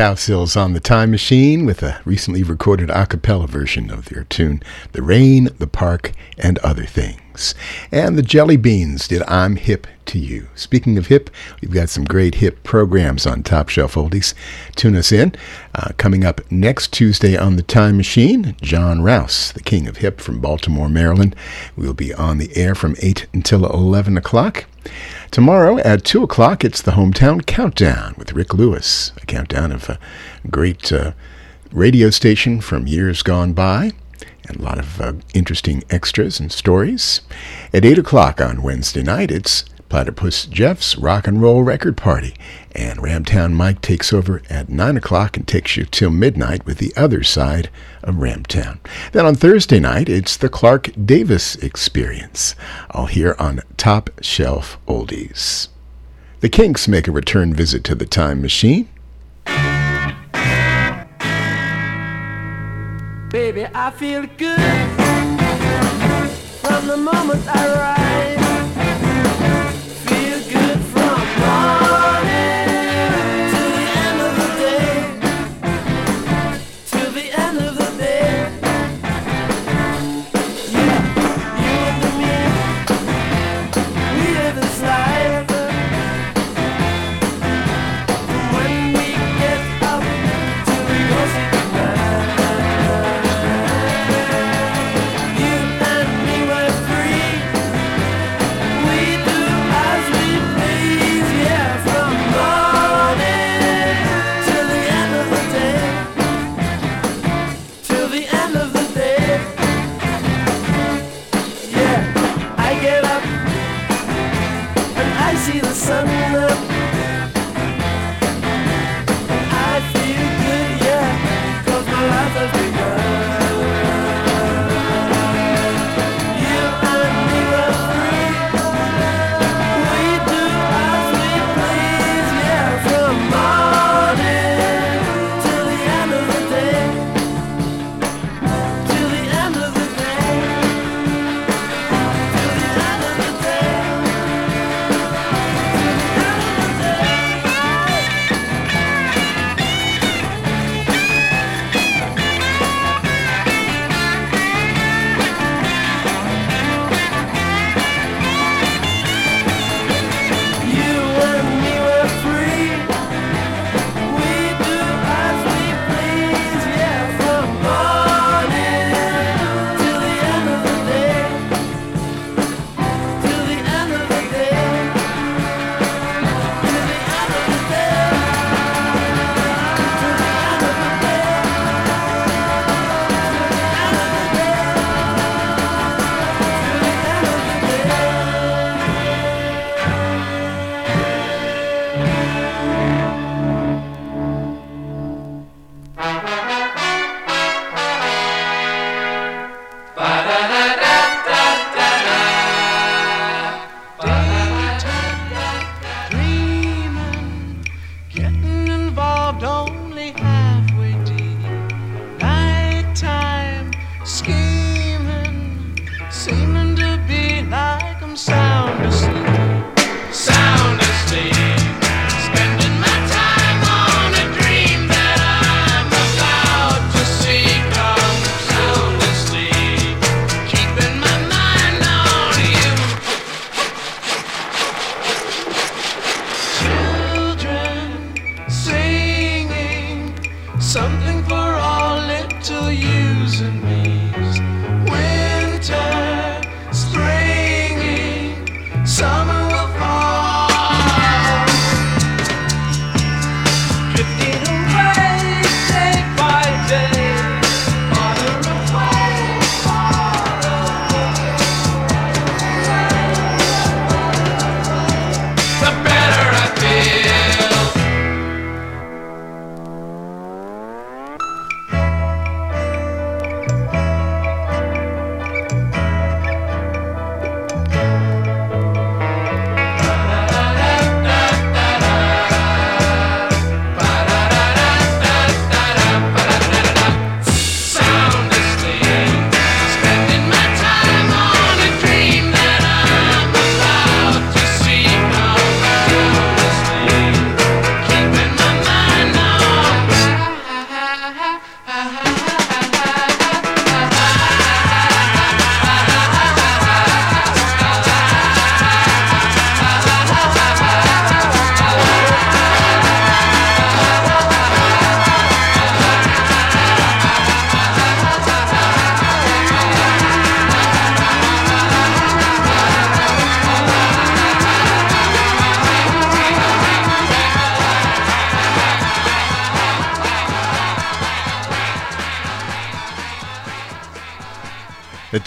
Cowsills on the Time Machine with a recently recorded a cappella version of their tune, The Rain, the Park, and Other Things. And the Jelly Beans did I'm Hip to You. Speaking of hip, we've got some great hip programs on Top Shelf Oldies. Tune us in. Uh, coming up next Tuesday on the Time Machine, John Rouse, the king of hip from Baltimore, Maryland. We'll be on the air from 8 until 11 o'clock. Tomorrow at 2 o'clock, it's the Hometown Countdown with Rick Lewis, countdown of a great uh, radio station from years gone by, and a lot of uh, interesting extras and stories. At 8 o'clock on Wednesday night, it's Platypus Jeff's Rock and Roll Record Party, and Ramtown Mike takes over at 9 o'clock and takes you till midnight with the other side of Ramtown. Then on Thursday night, it's the Clark Davis Experience, all here on Top Shelf Oldies. The Kinks make a return visit to the Time Machine. Baby, I feel good from the moment I rise. Feel good from morning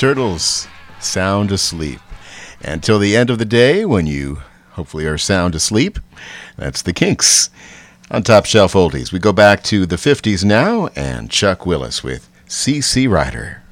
turtles sound asleep. Until the end of the day, when you hopefully are sound asleep, that's the kinks. On Top Shelf Oldies, we go back to the 50s now and Chuck Willis with CC Rider.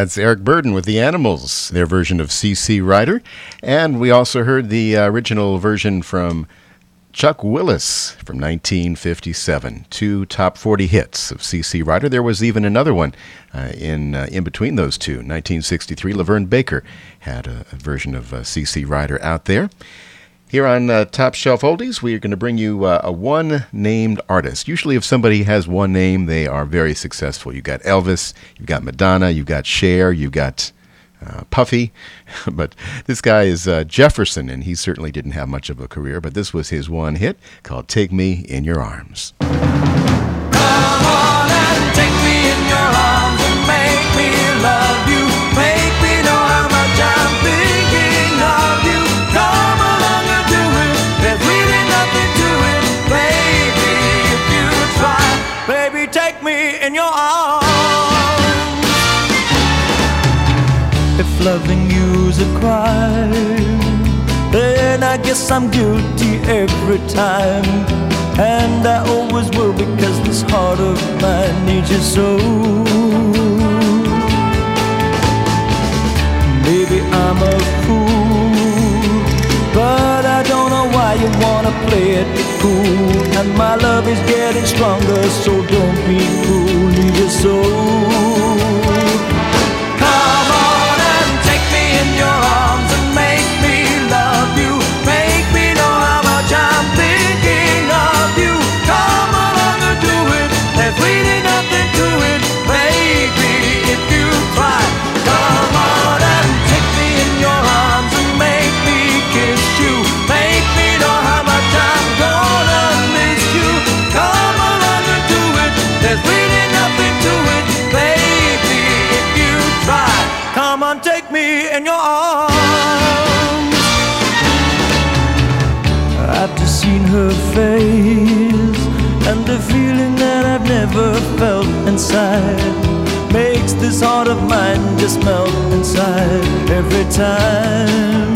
That's Eric Burdon with the Animals, their version of CC Rider. And we also heard the uh, original version from Chuck Willis from 1957. Two top 40 hits of CC Rider. There was even another one uh, in, uh, in between those two. 1963, LaVern Baker had a, a version of uh, CC Rider out there. Here on uh, Top Shelf Oldies, we are going to bring you uh, a one named artist. Usually, if somebody has one name, they are very successful. You've got Elvis, you've got Madonna, you've got Cher, you've got uh, Puffy. but this guy is uh, Jefferson, and he certainly didn't have much of a career, but this was his one hit called Take Me in Your Arms. I'm guilty every time. And I always will because this heart of mine needs you so. Maybe I'm a fool, but I don't know why you wanna play it cool. And my love is getting stronger, so don't be cool, leave your soul. Face and the feeling that I've never felt inside makes this heart of mine just melt inside every time.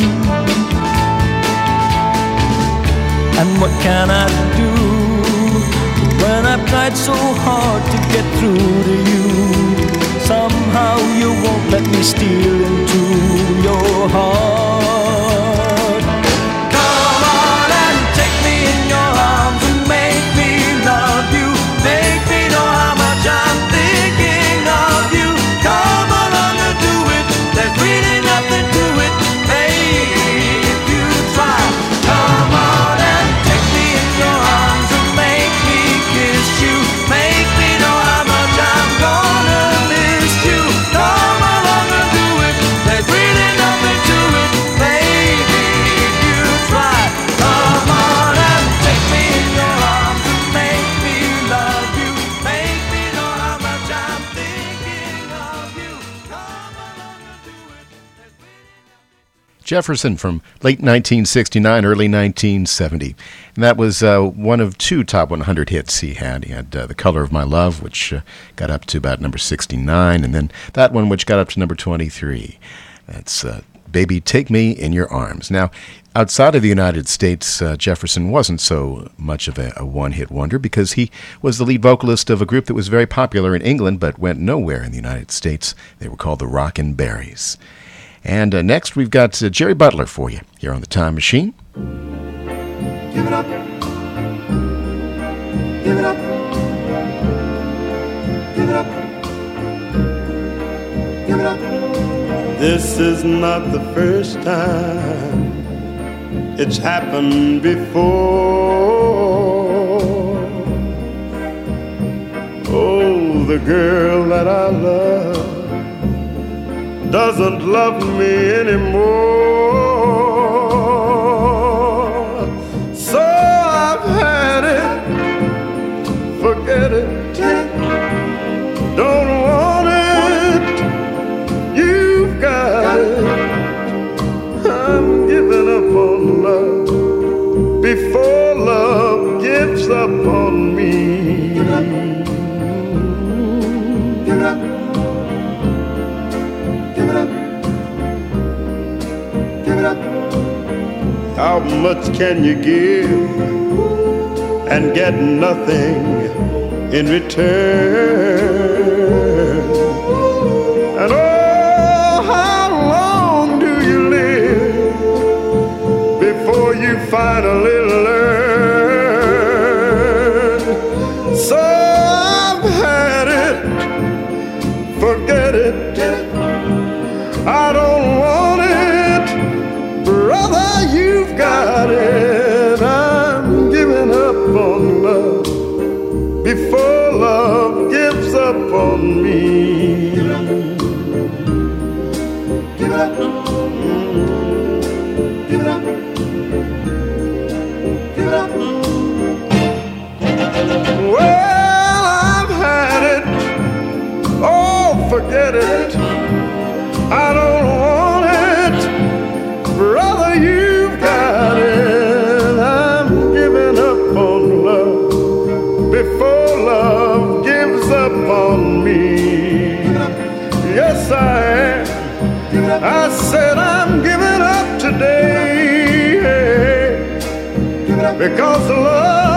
And what can I do when I've tried so hard to get through to you? Somehow you won't let me steal into your heart. Jefferson from late 1969, early 1970. And that was uh, one of two top 100 hits he had. He had uh, The Color of My Love, which uh, got up to about number 69, and then that one, which got up to number 23. That's uh, Baby Take Me in Your Arms. Now, outside of the United States, uh, Jefferson wasn't so much of a, a one hit wonder because he was the lead vocalist of a group that was very popular in England but went nowhere in the United States. They were called the Rockin' Berries. And uh, next, we've got uh, Jerry Butler for you here on the Time Machine. Give it up. Give it up. Give it up. Give it up. This is not the first time it's happened before. Oh, the girl that I love doesn't love me anymore. So I've had it, forget it, don't want it. You've got it. I'm giving up on love before love gives up on me. Up. Give How much can you give and get nothing in return? And oh, how long do you live before you finally Well, I've had it. Oh, forget it. I don't want it. Brother, you've got it. I'm giving up on love before love gives up on me. Yes, I am. I said I'm giving up today because love's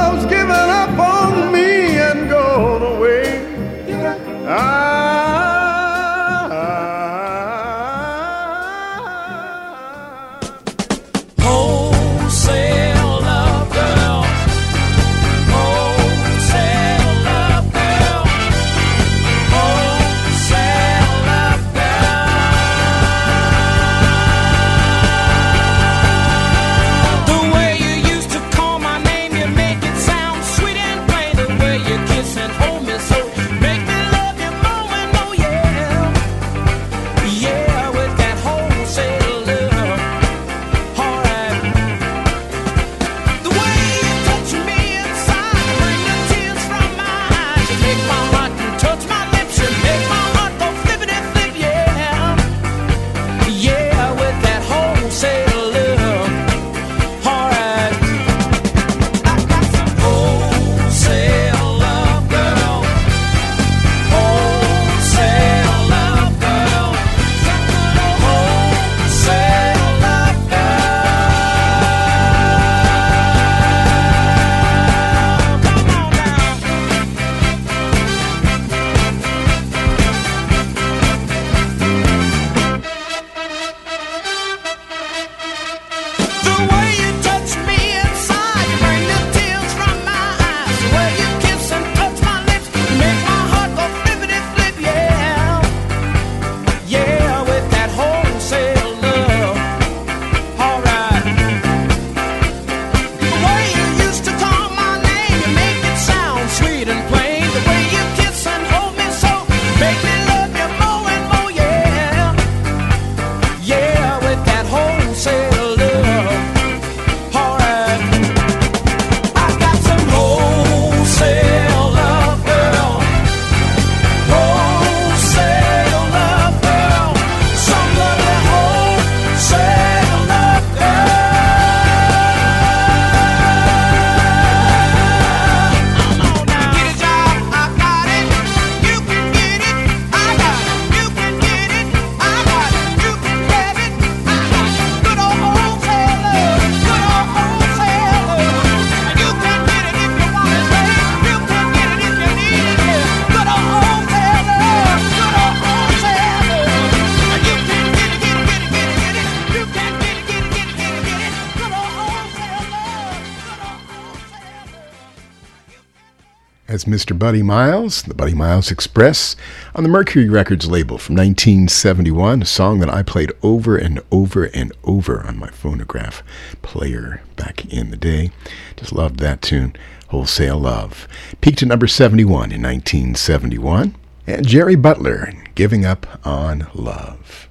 Mr. Buddy Miles, the Buddy Miles Express, on the Mercury Records label from 1971, a song that I played over and over and over on my phonograph player back in the day. Just loved that tune, Wholesale Love. Peaked at number 71 in 1971. And Jerry Butler, Giving Up on Love.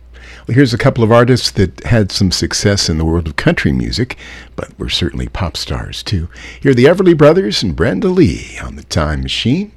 Well, here's a couple of artists that had some success in the world of country music, but were certainly pop stars too. Here are the Everly Brothers and Brenda Lee Time Machine.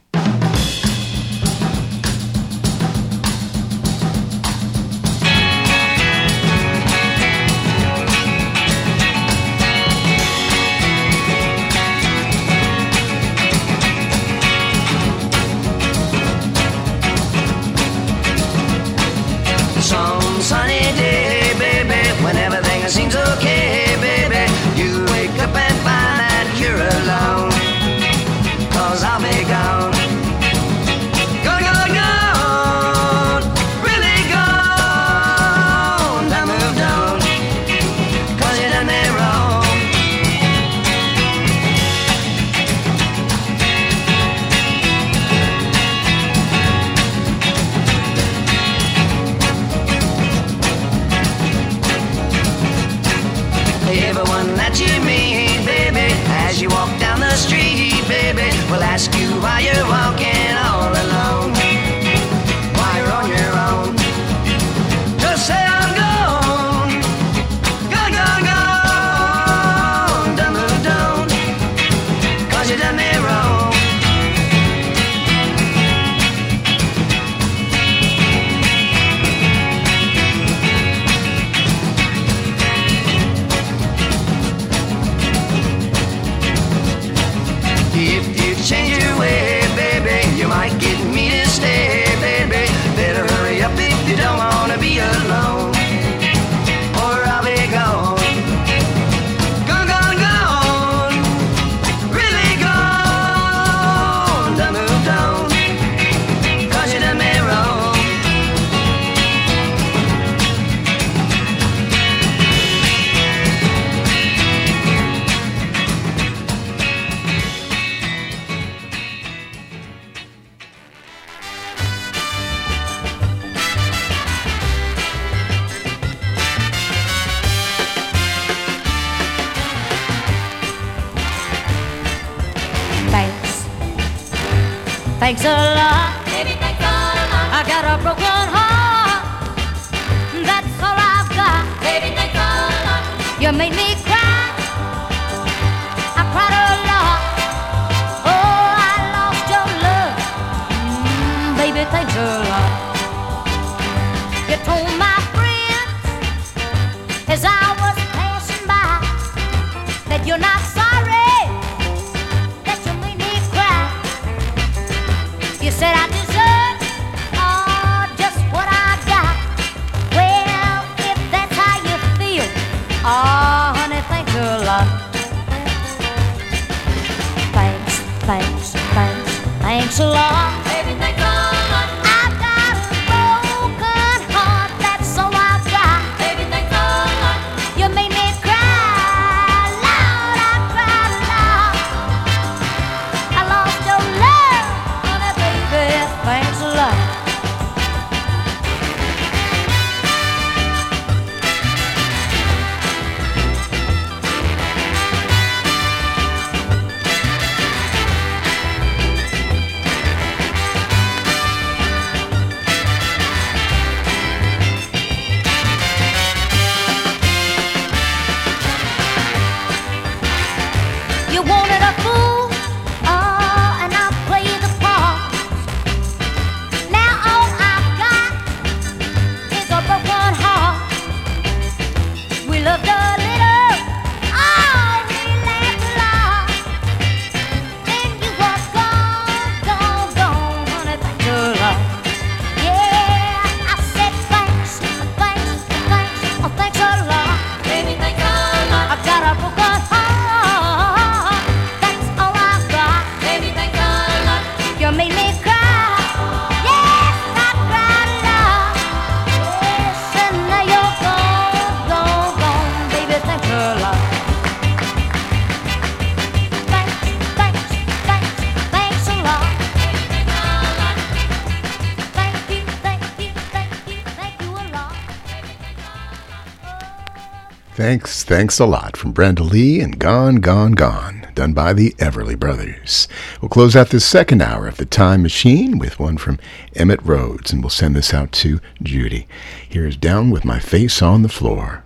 Thanks, thanks a lot from Brenda Lee and Gone, Gone, Gone, done by the Everly Brothers. We'll close out this second hour of The Time Machine with one from Emitt Rhodes, and we'll send this out to Judy. Here's Down with My Face on the Floor.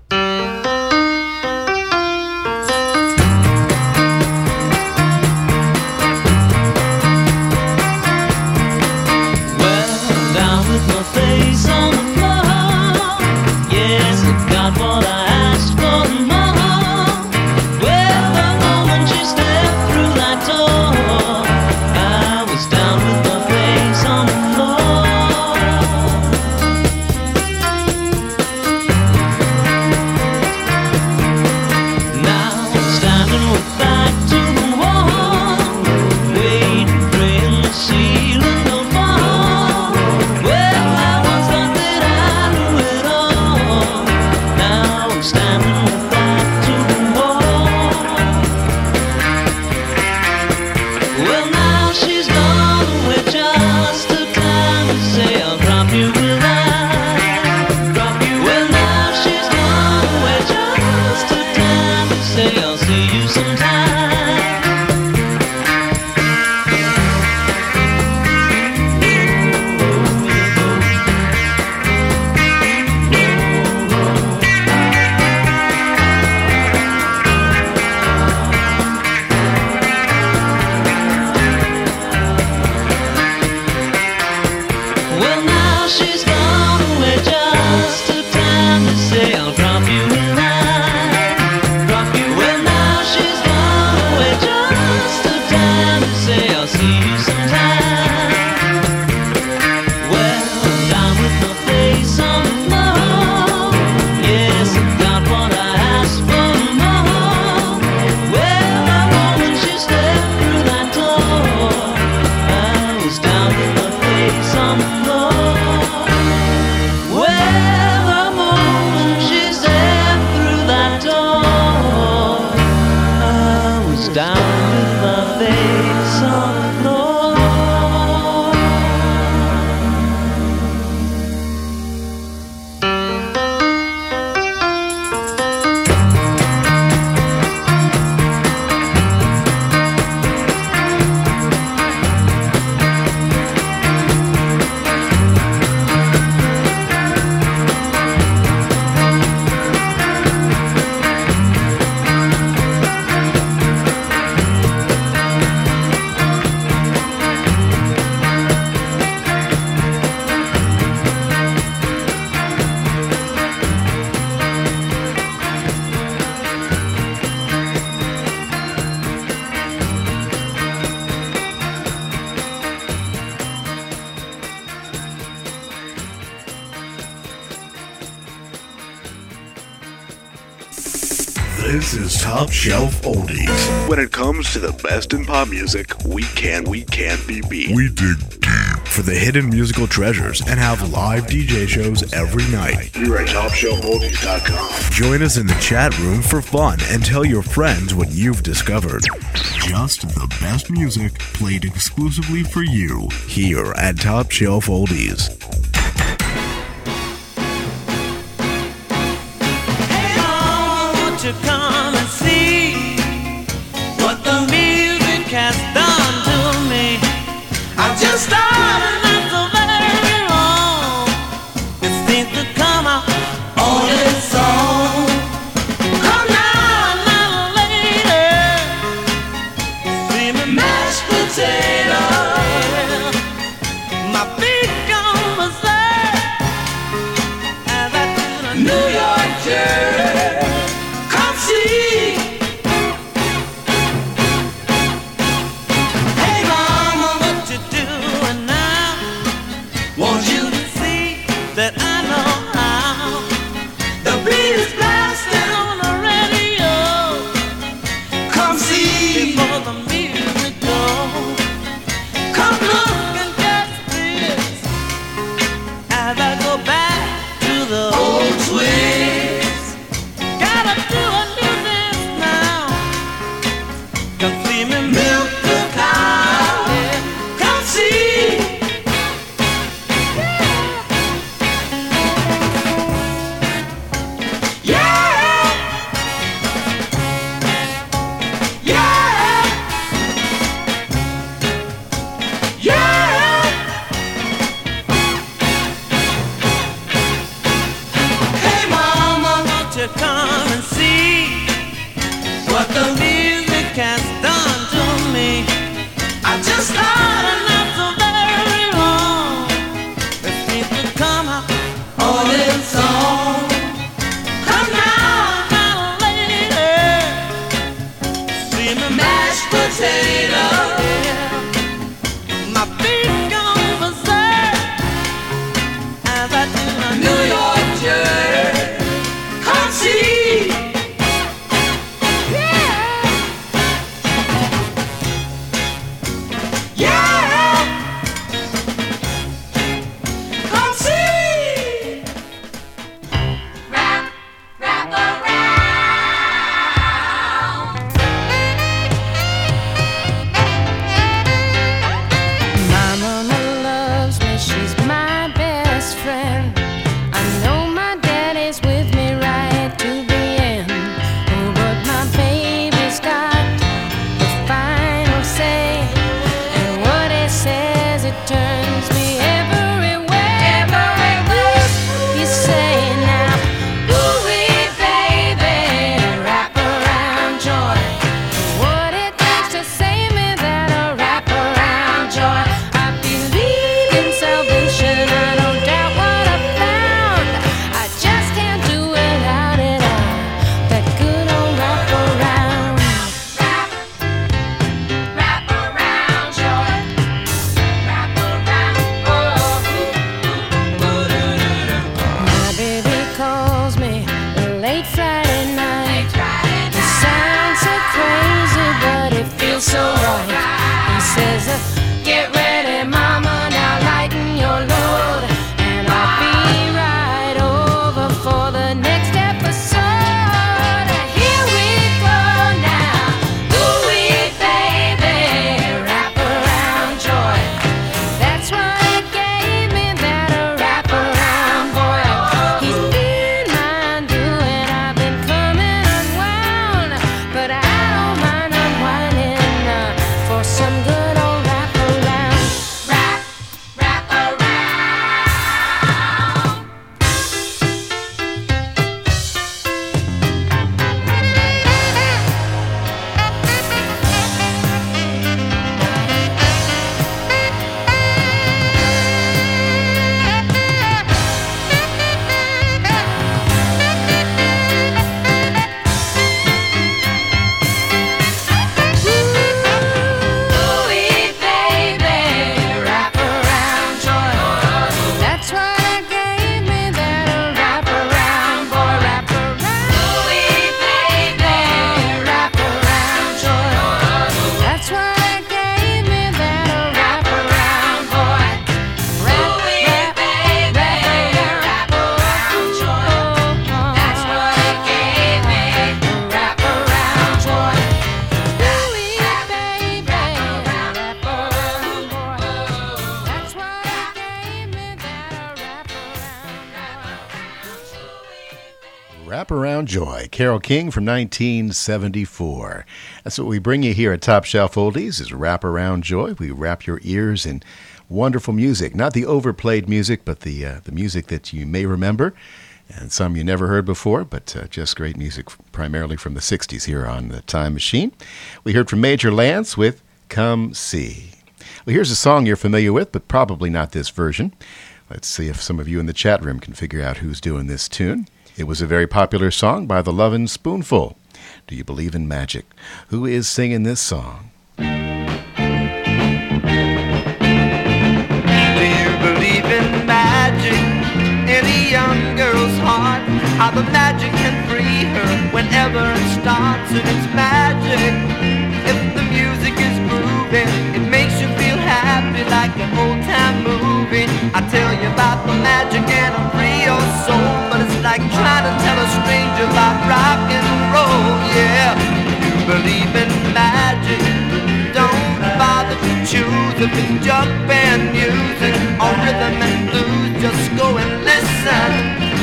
treasures and have live DJ shows every night. Here at Join us in the chat room for fun and tell your friends what you've discovered. Just the best music played exclusively for you here at Top Shelf Oldies. King from 1974. That's what we bring you here at Top Shelf Oldies is Wraparound Joy. We wrap your ears in wonderful music, not the overplayed music, but the uh, the music that you may remember, and some you never heard before, but uh, just great music, primarily from the 60s here on the Time Machine. We heard from Major Lance with Come See. Well, here's a song you're familiar with, but probably not this version. Let's see if some of you in the chat room can figure out who's doing this tune. It was a very popular song by the Lovin' Spoonful. Do you believe in magic? Who is singing this song? Do you believe in magic? In a young girl's heart, how the magic can free her whenever it starts, and it's magic. If the music is grooving, it makes you feel happy like an old time movie. I tell you about the magic and it'll free your soul, but it's like trying to tell a stranger about rock and roll. Yeah, you believe in magic, don't bother to choose if it's jug band music or rhythm and blues. Just go and listen.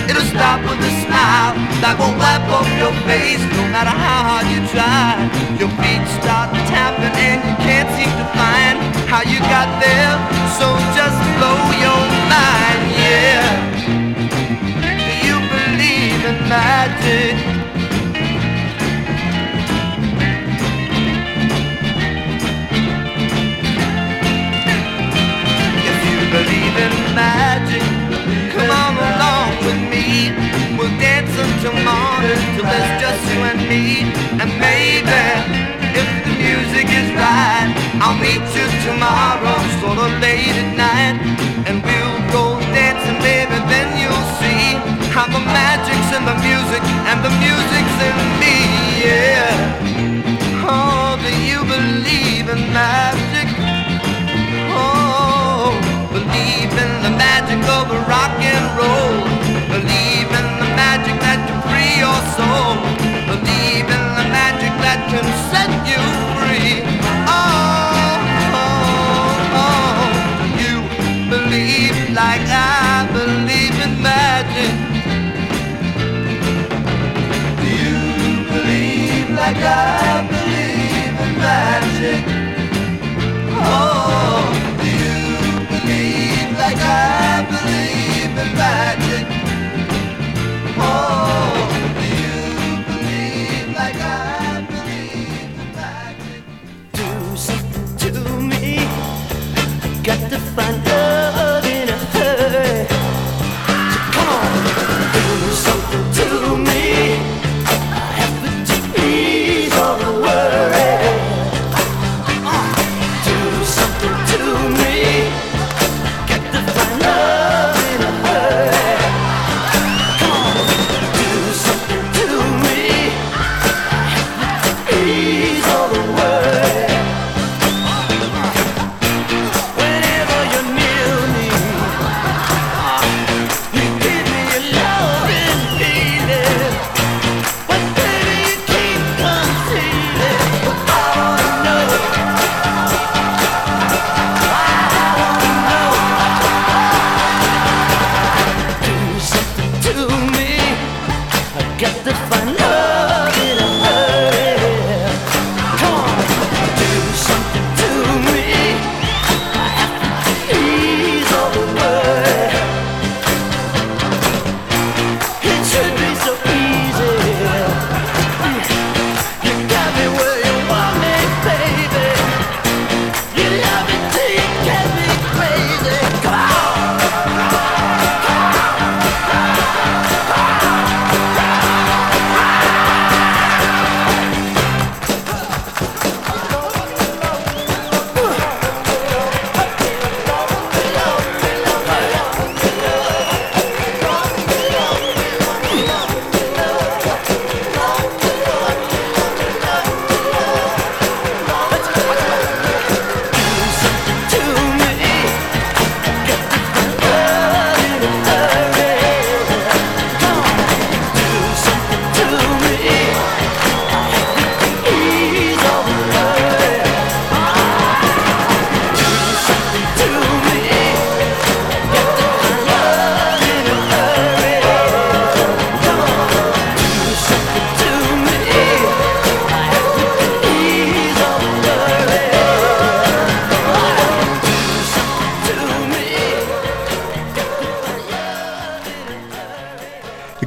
It'll stop with a smile that won't wipe off your face, no matter how hard you try. Your feet start tapping and you can't seem to find how you got there. So just blow your mind, yeah. Magic? If you believe in magic, come on along with me. We'll dance until morning, till there's just you and me. And maybe, if the music is right, I'll meet you tomorrow, sort of late at night. And we'll go dancing, then you'll see how the magic's in the music, and the music's in me, yeah. Oh, do you believe in magic? Oh, believe in the magic of rock and roll. Believe in the magic that can free your soul. Believe in the magic that can set you free. Oh, oh, oh. You believe like I 烦的。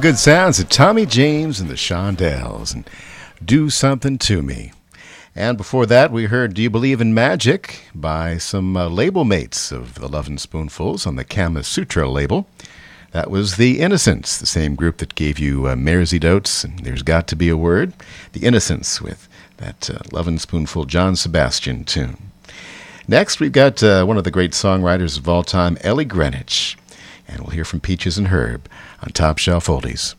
Good sounds of Tommy James and the Shondells and Do Something to Me. And before that, we heard Do You Believe in Magic by some uh, label mates of the Lovin' Spoonfuls on the Kama Sutra label. That was The Innocence, the same group that gave you uh, Mairzy Doats and There's Got to Be a Word. The Innocence with that uh, Lovin' Spoonful John Sebastian tune. Next, we've got uh, one of the great songwriters of all time, Ellie Greenwich. Hear from Peaches and Herb on Top Shelf Oldies.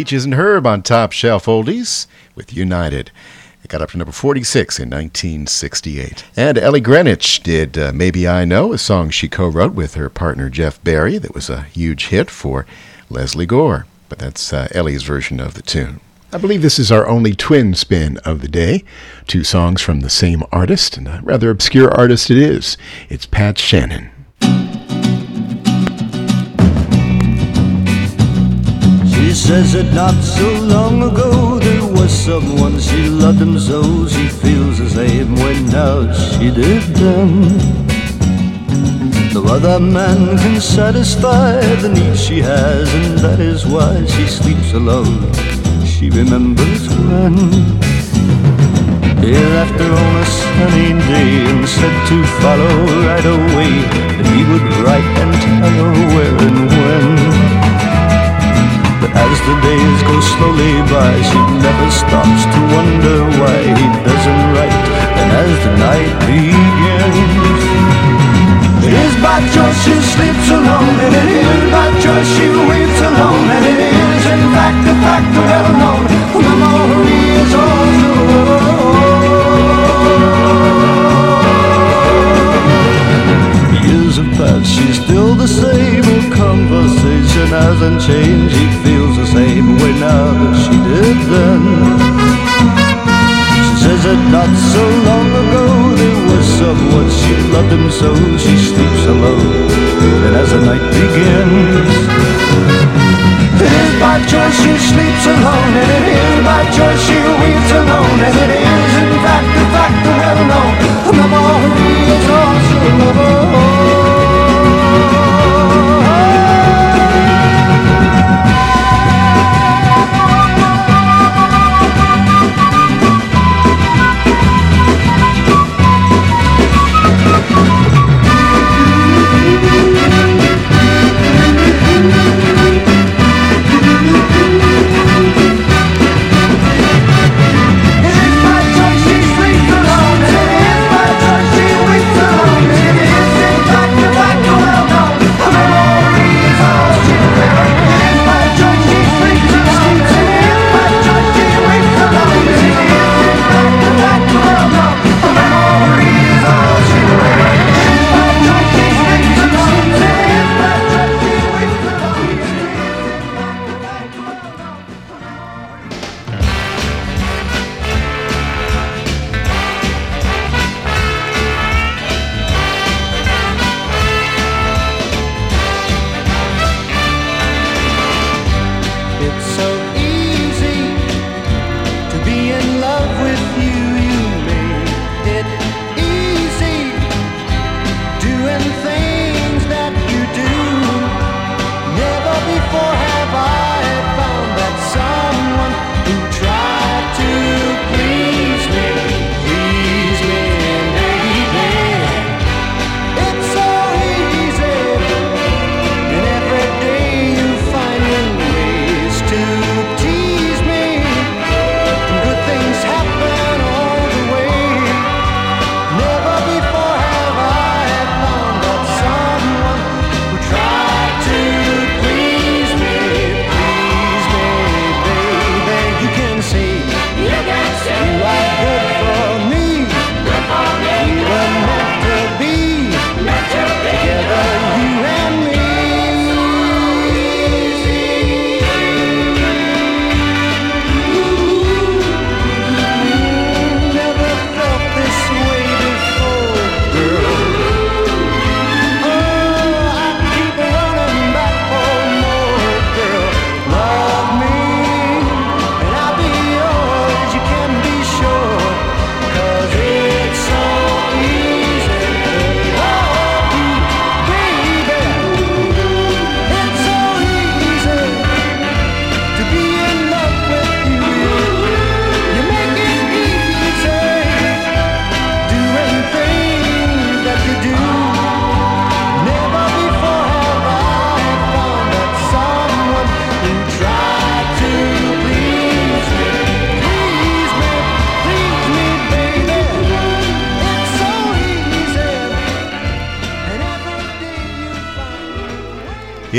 Peaches and Herb on Top Shelf Oldies with United. It got up to number 46 in 1968. And Ellie Greenwich did uh, Maybe I Know, a song she co wrote with her partner Jeff Barry that was a huge hit for Lesley Gore. But that's uh, Ellie's version of the tune. I believe this is our only twin spin of the day. Two songs from the same artist, and a rather obscure artist it is. It's Pat Shannon. Says that not so long ago there was someone she loved him so she feels the same way now she did then. No other man can satisfy the need she has, and that is why she sleeps alone. She remembers when he left her on a sunny day and said to follow right away, that he would write and tell her where and when. As the days go slowly by, she never stops to wonder why he doesn't write. And as the night begins, it is by choice she sleeps alone, and it is by choice she weeps alone, and it is in fact a fact well known. The memory is also Years have passed, she's still the same. old conversation hasn't changed. He feels the same way now that she did then. She says that not so long ago there was someone she loved him so she sleeps alone. And as the night begins, it is by choice she sleeps alone, and it is by choice she weeps alone, and it is in fact a fact the well known. The memory is also It's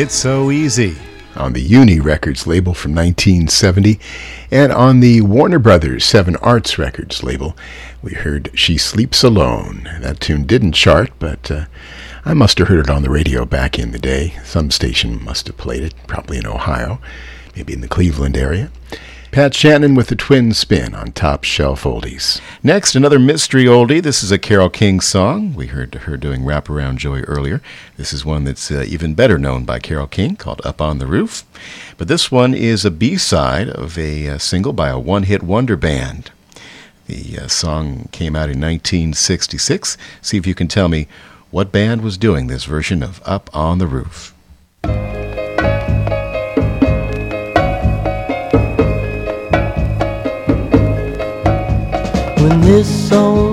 It's So Easy on the Uni Records label from 1970, and on the Warner Brothers Seven Arts Records label, we heard She Sleeps Alone. That tune didn't chart, but uh, I must have heard it on the radio back in the day. Some station must have played it, probably in Ohio, maybe in the Cleveland area. Pat Shannon with the twin spin on Top Shelf Oldies. Next, another mystery oldie. This is a Carole King song. We heard her doing "Wrap Around Joy earlier. This is one that's uh, even better known by Carole King called Up on the Roof. But this one is a B side of a uh, single by a one hit wonder band. The uh, song came out in 1966. See if you can tell me what band was doing this version of Up on the Roof. when this song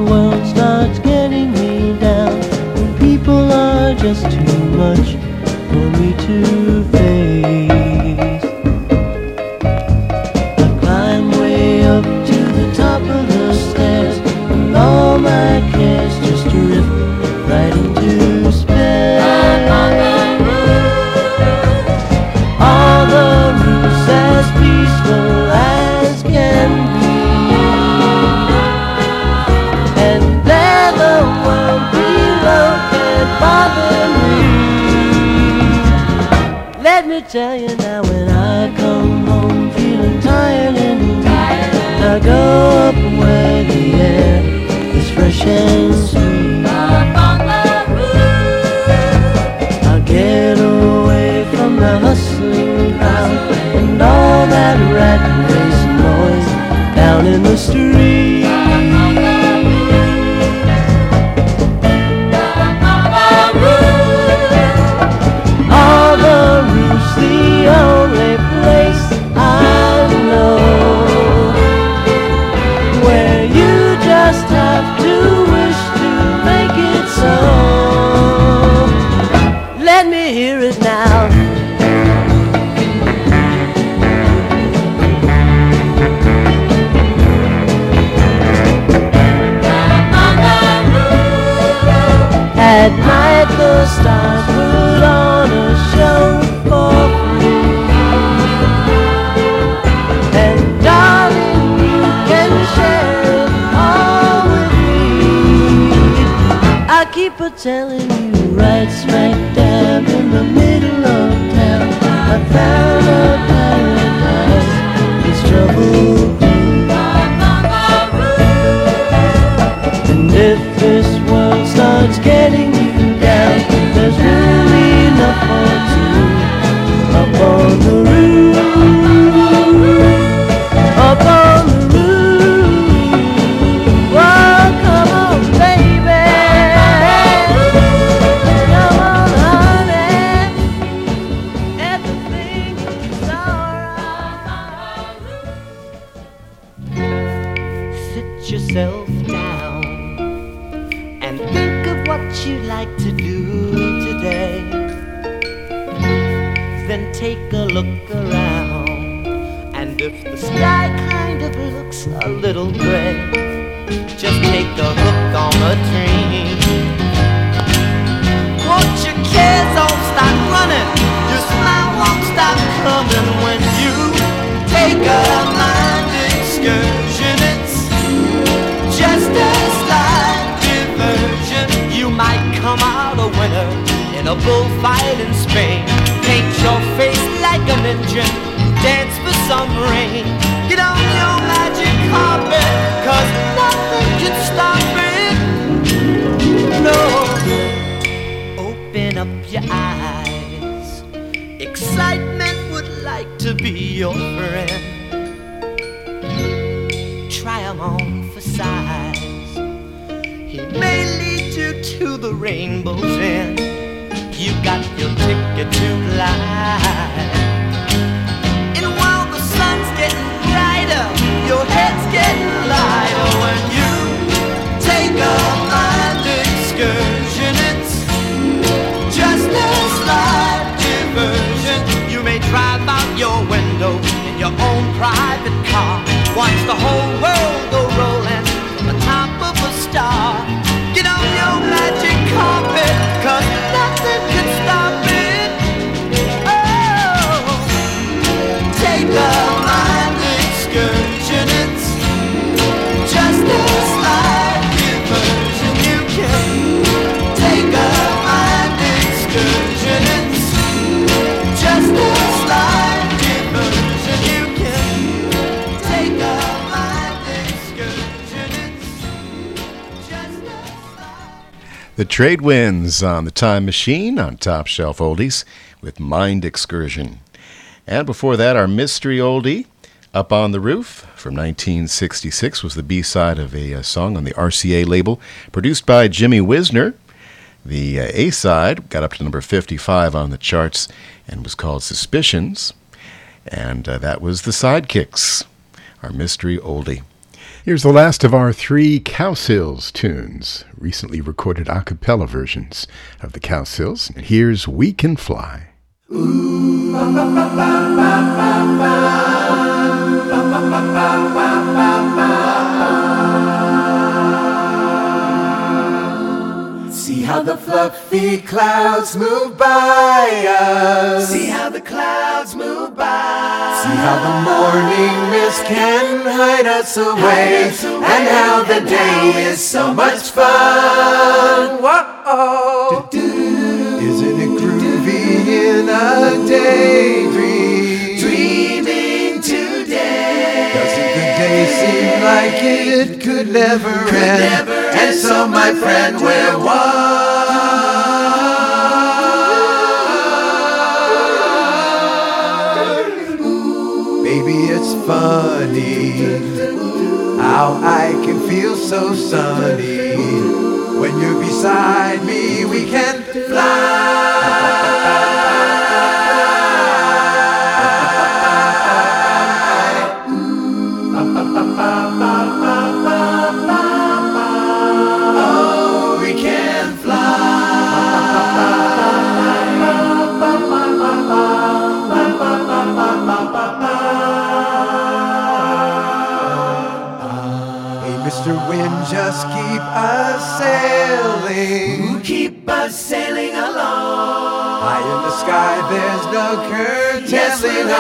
Trade Winds on the Time Machine on Top Shelf Oldies with Mind Excursion. And before that, our mystery oldie, Up on the Roof from 1966, was the B side of a, uh song on the RCA label produced by Jimmy Wisner. The uh, A side got up to number 55 on the charts and was called Suspicions. And uh, that was the Sidekicks, our mystery oldie. Here's the last of our three Cowsills tunes, recently recorded a cappella versions of the Cowsills. And here's We Can Fly. See how the fluffy clouds move by us. See how See how the morning mist can hide us away. And how the day is so much fun. Whoa. Isn't it groovy in a daydream? Dreaming today. Doesn't the day seem like it could never end? and so, my friend, we're one. Funny how I can feel so sunny when you're beside me. We can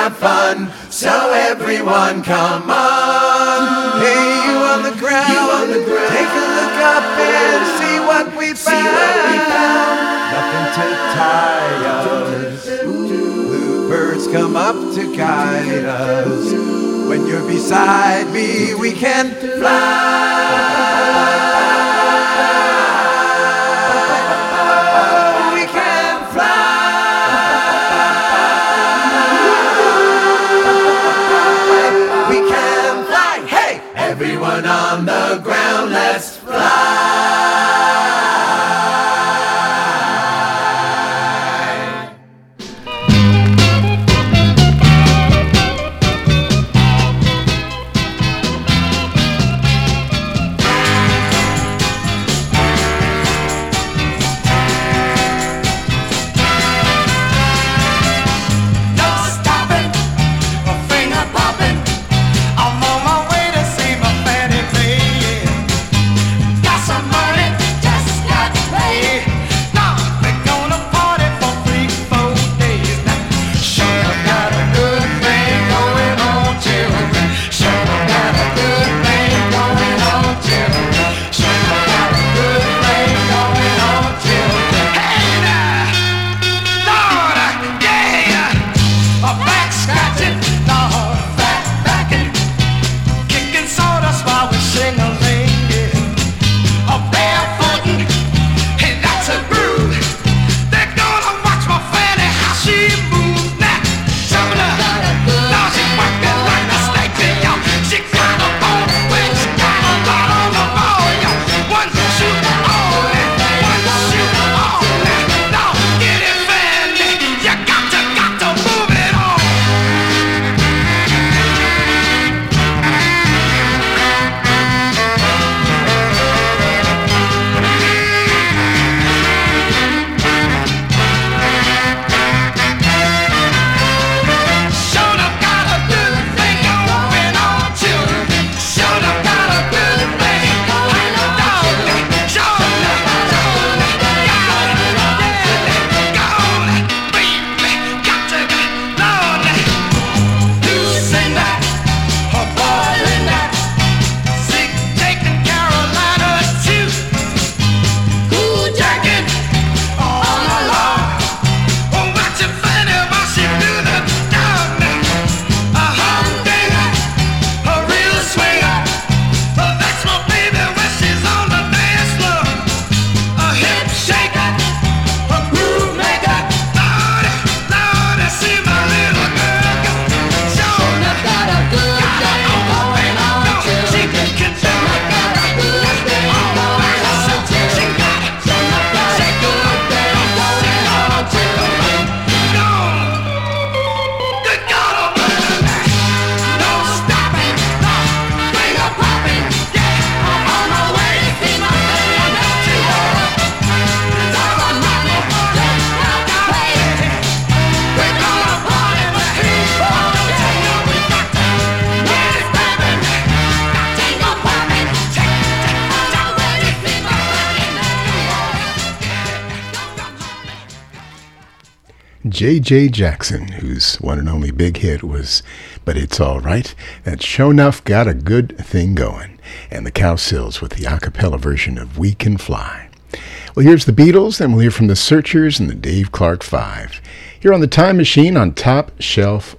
have fun. So everyone, come on. Hey, you on the ground. You on the ground. Take a look up and see what we found. Nothing to tie us. Bluebirds come up to guide us. When you're beside me, we can fly. J. Jackson, whose one and only big hit was But It's All Right, that show enough got a good thing going, and the Cowsills with the a cappella version of We Can Fly. Well, here's the Beatles, then we'll hear from the Searchers and the Dave Clark Five. Here on the Time Machine on Top Shelf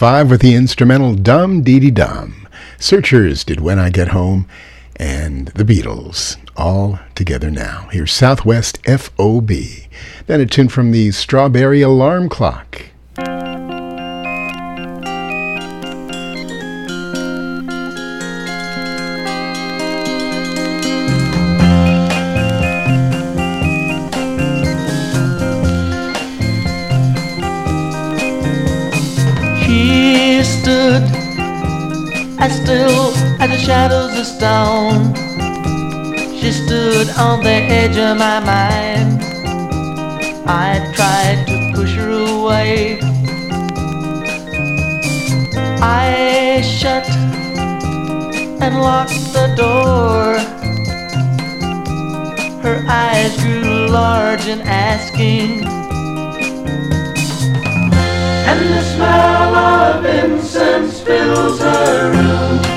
5 with the instrumental Dum Dee Dee Dum. Searchers did When I Get Home, and the Beatles all together now. Here's Southwest FOB. Then a tune from the Strawberry Alarm Clock. Edge of my mind. I tried to push her away. I shut and locked the door. Her eyes grew large and asking. And the smell of incense fills her room.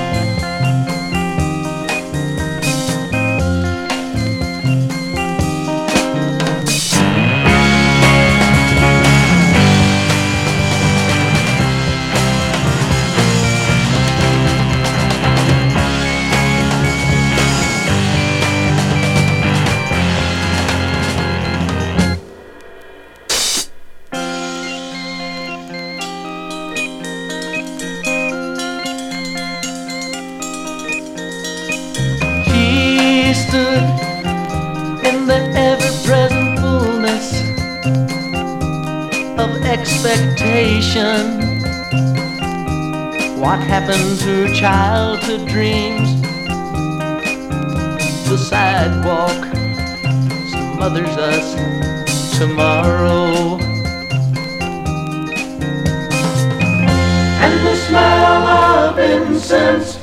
Childhood dreams? The sidewalk smothers us tomorrow. And the smell of incense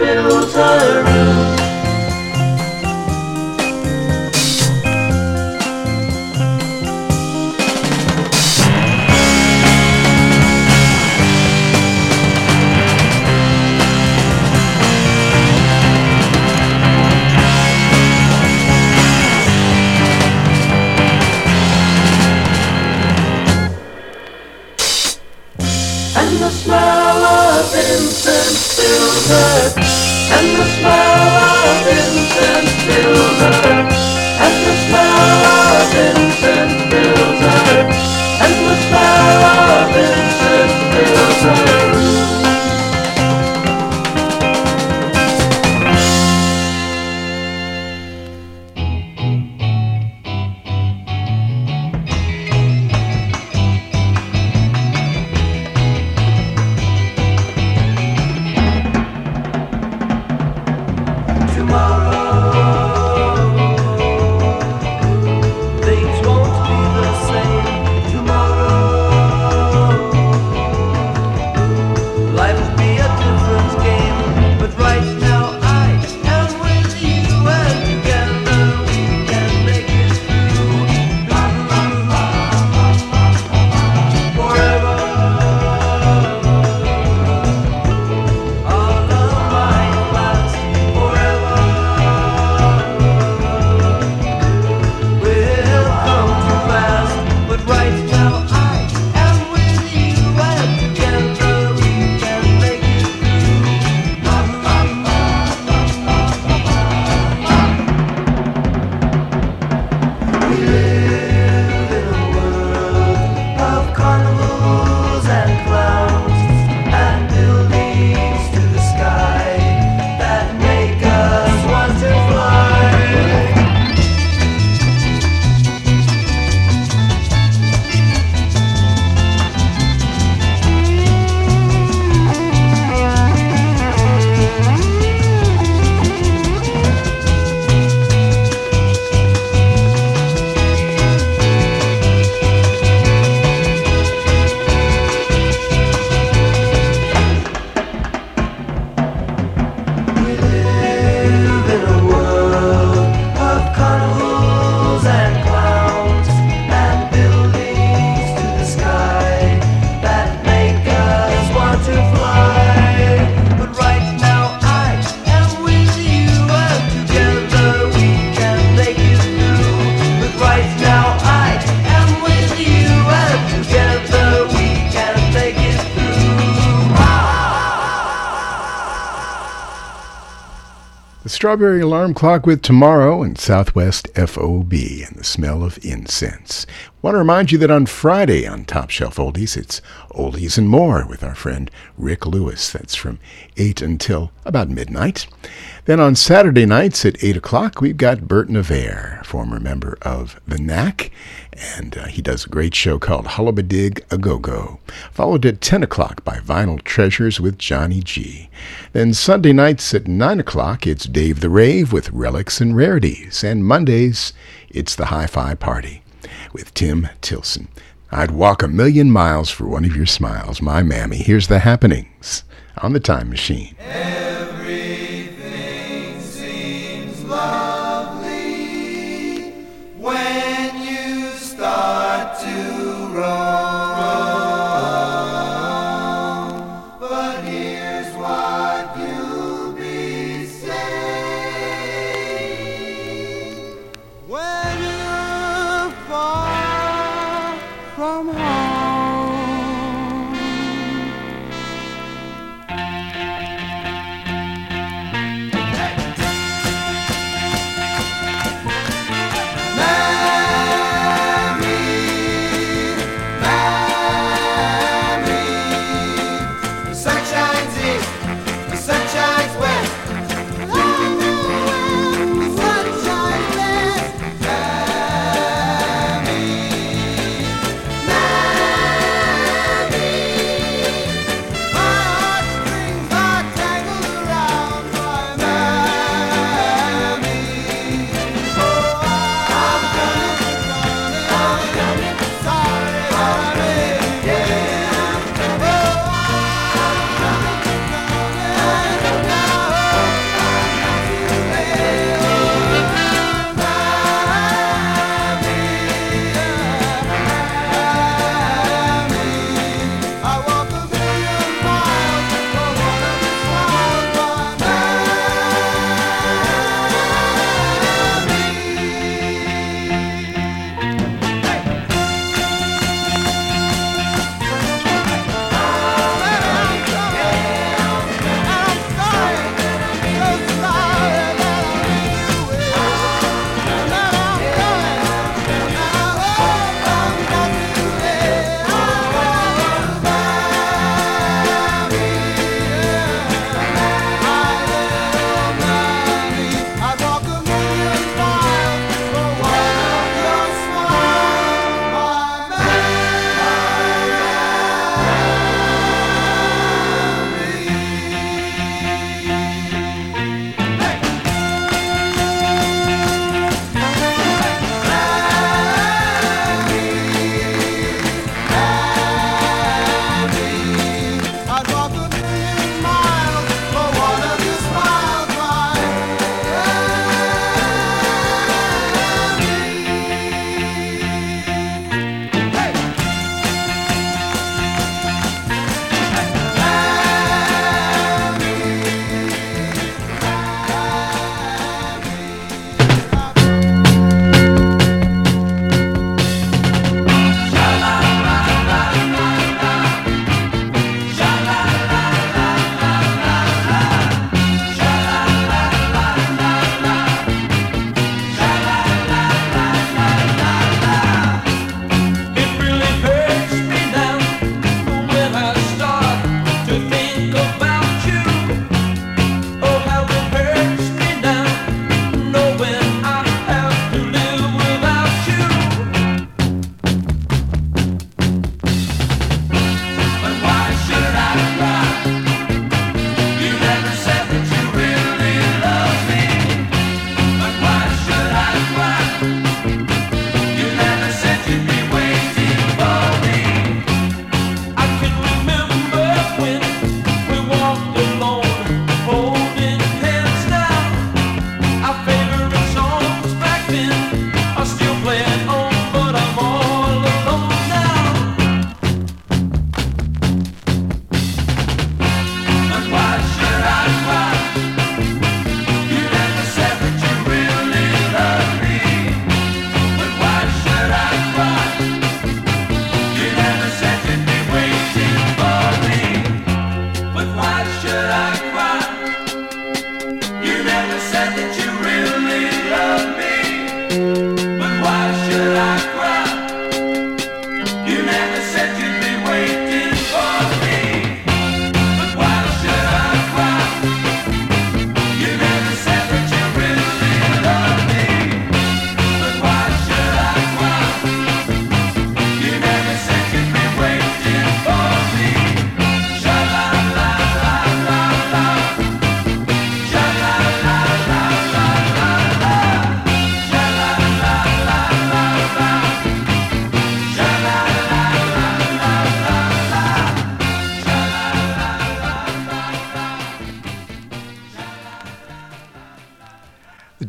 Strawberry Alarm Clock with Tomorrow and Southwest FOB and the smell of incense. Want to remind you that on Friday on Top Shelf Oldies, it's Oldies and More with our friend Rick Lewis. That's from 8 until about midnight. Then on Saturday nights at 8 o'clock, we've got Berton Averre, former member of The Knack, and uh, he does a great show called Hullabadig A Go Go, followed at 10 o'clock by Vinyl Treasures with Johnny G. Then Sunday nights at 9 o'clock, it's Dave the Rave with Relics and Rarities, and Mondays, it's the Hi Fi Party with Tim Tilson. I'd walk a million miles for one of your smiles, my mammy. Here's the happenings on the time machine. Everything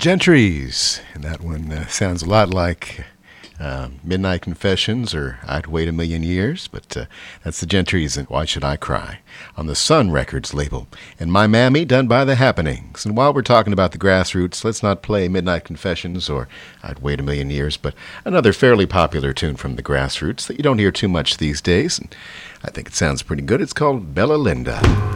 Gentrys. And that one uh, sounds a lot like uh, Midnight Confessions or I'd Wait a Million Years, but uh, that's the Gentrys and Why Should I Cry on the Sun Records label. And My Mammy done by The Happenings. And while we're talking about the grassroots, let's not play Midnight Confessions or I'd Wait a Million Years, but another fairly popular tune from the grassroots that you don't hear too much these days. And I think it sounds pretty good. It's called Bella Linda.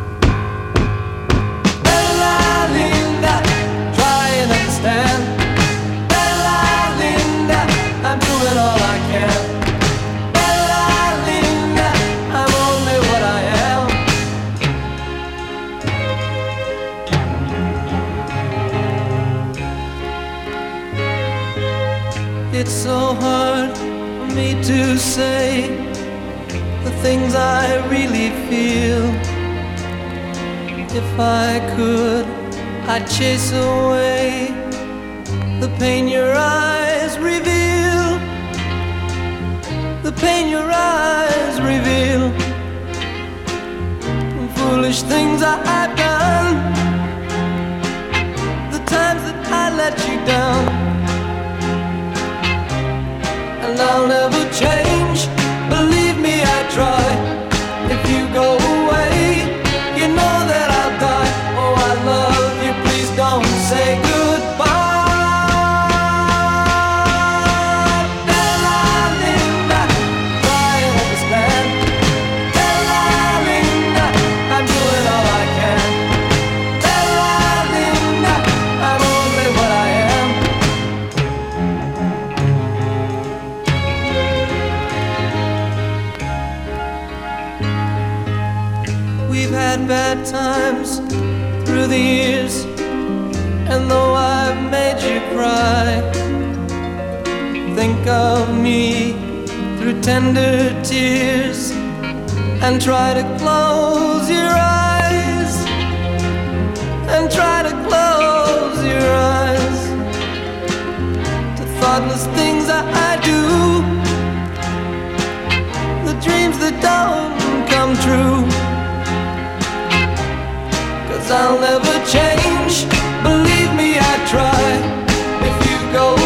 Chase away the pain your eyes reveal. The pain your eyes reveal. The Foolish things I- I've done. The times that I let you down. Think of me through tender tears and try to close your eyes and try to close your eyes to thoughtless things that I do the dreams that don't come true. Cause I'll never change. Believe me, I try. If you go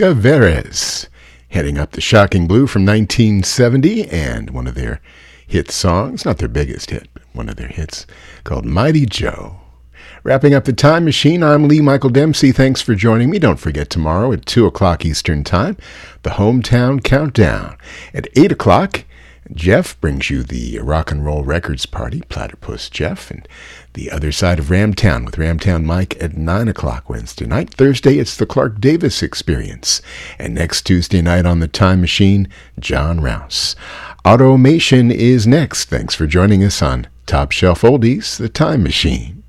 Mariska Veres, heading up the Shocking Blue from 1970, and one of their hit songs, not their biggest hit, but one of their hits, called Mighty Joe. Wrapping up the time machine, I'm Lee Michael Dempsey. Thanks for joining me. Don't forget tomorrow at 2 o'clock Eastern Time, the Hometown Countdown. At 8 o'clock, Jeff brings you the Rock and Roll Records Party, Platypus Jeff, and the other side of Ramtown with Ramtown Mike at 9 o'clock Wednesday night. Thursday, it's the Clark Davis Experience. And next Tuesday night on the Time Machine, John Rouse. Automation is next. Thanks for joining us on Top Shelf Oldies, the Time Machine.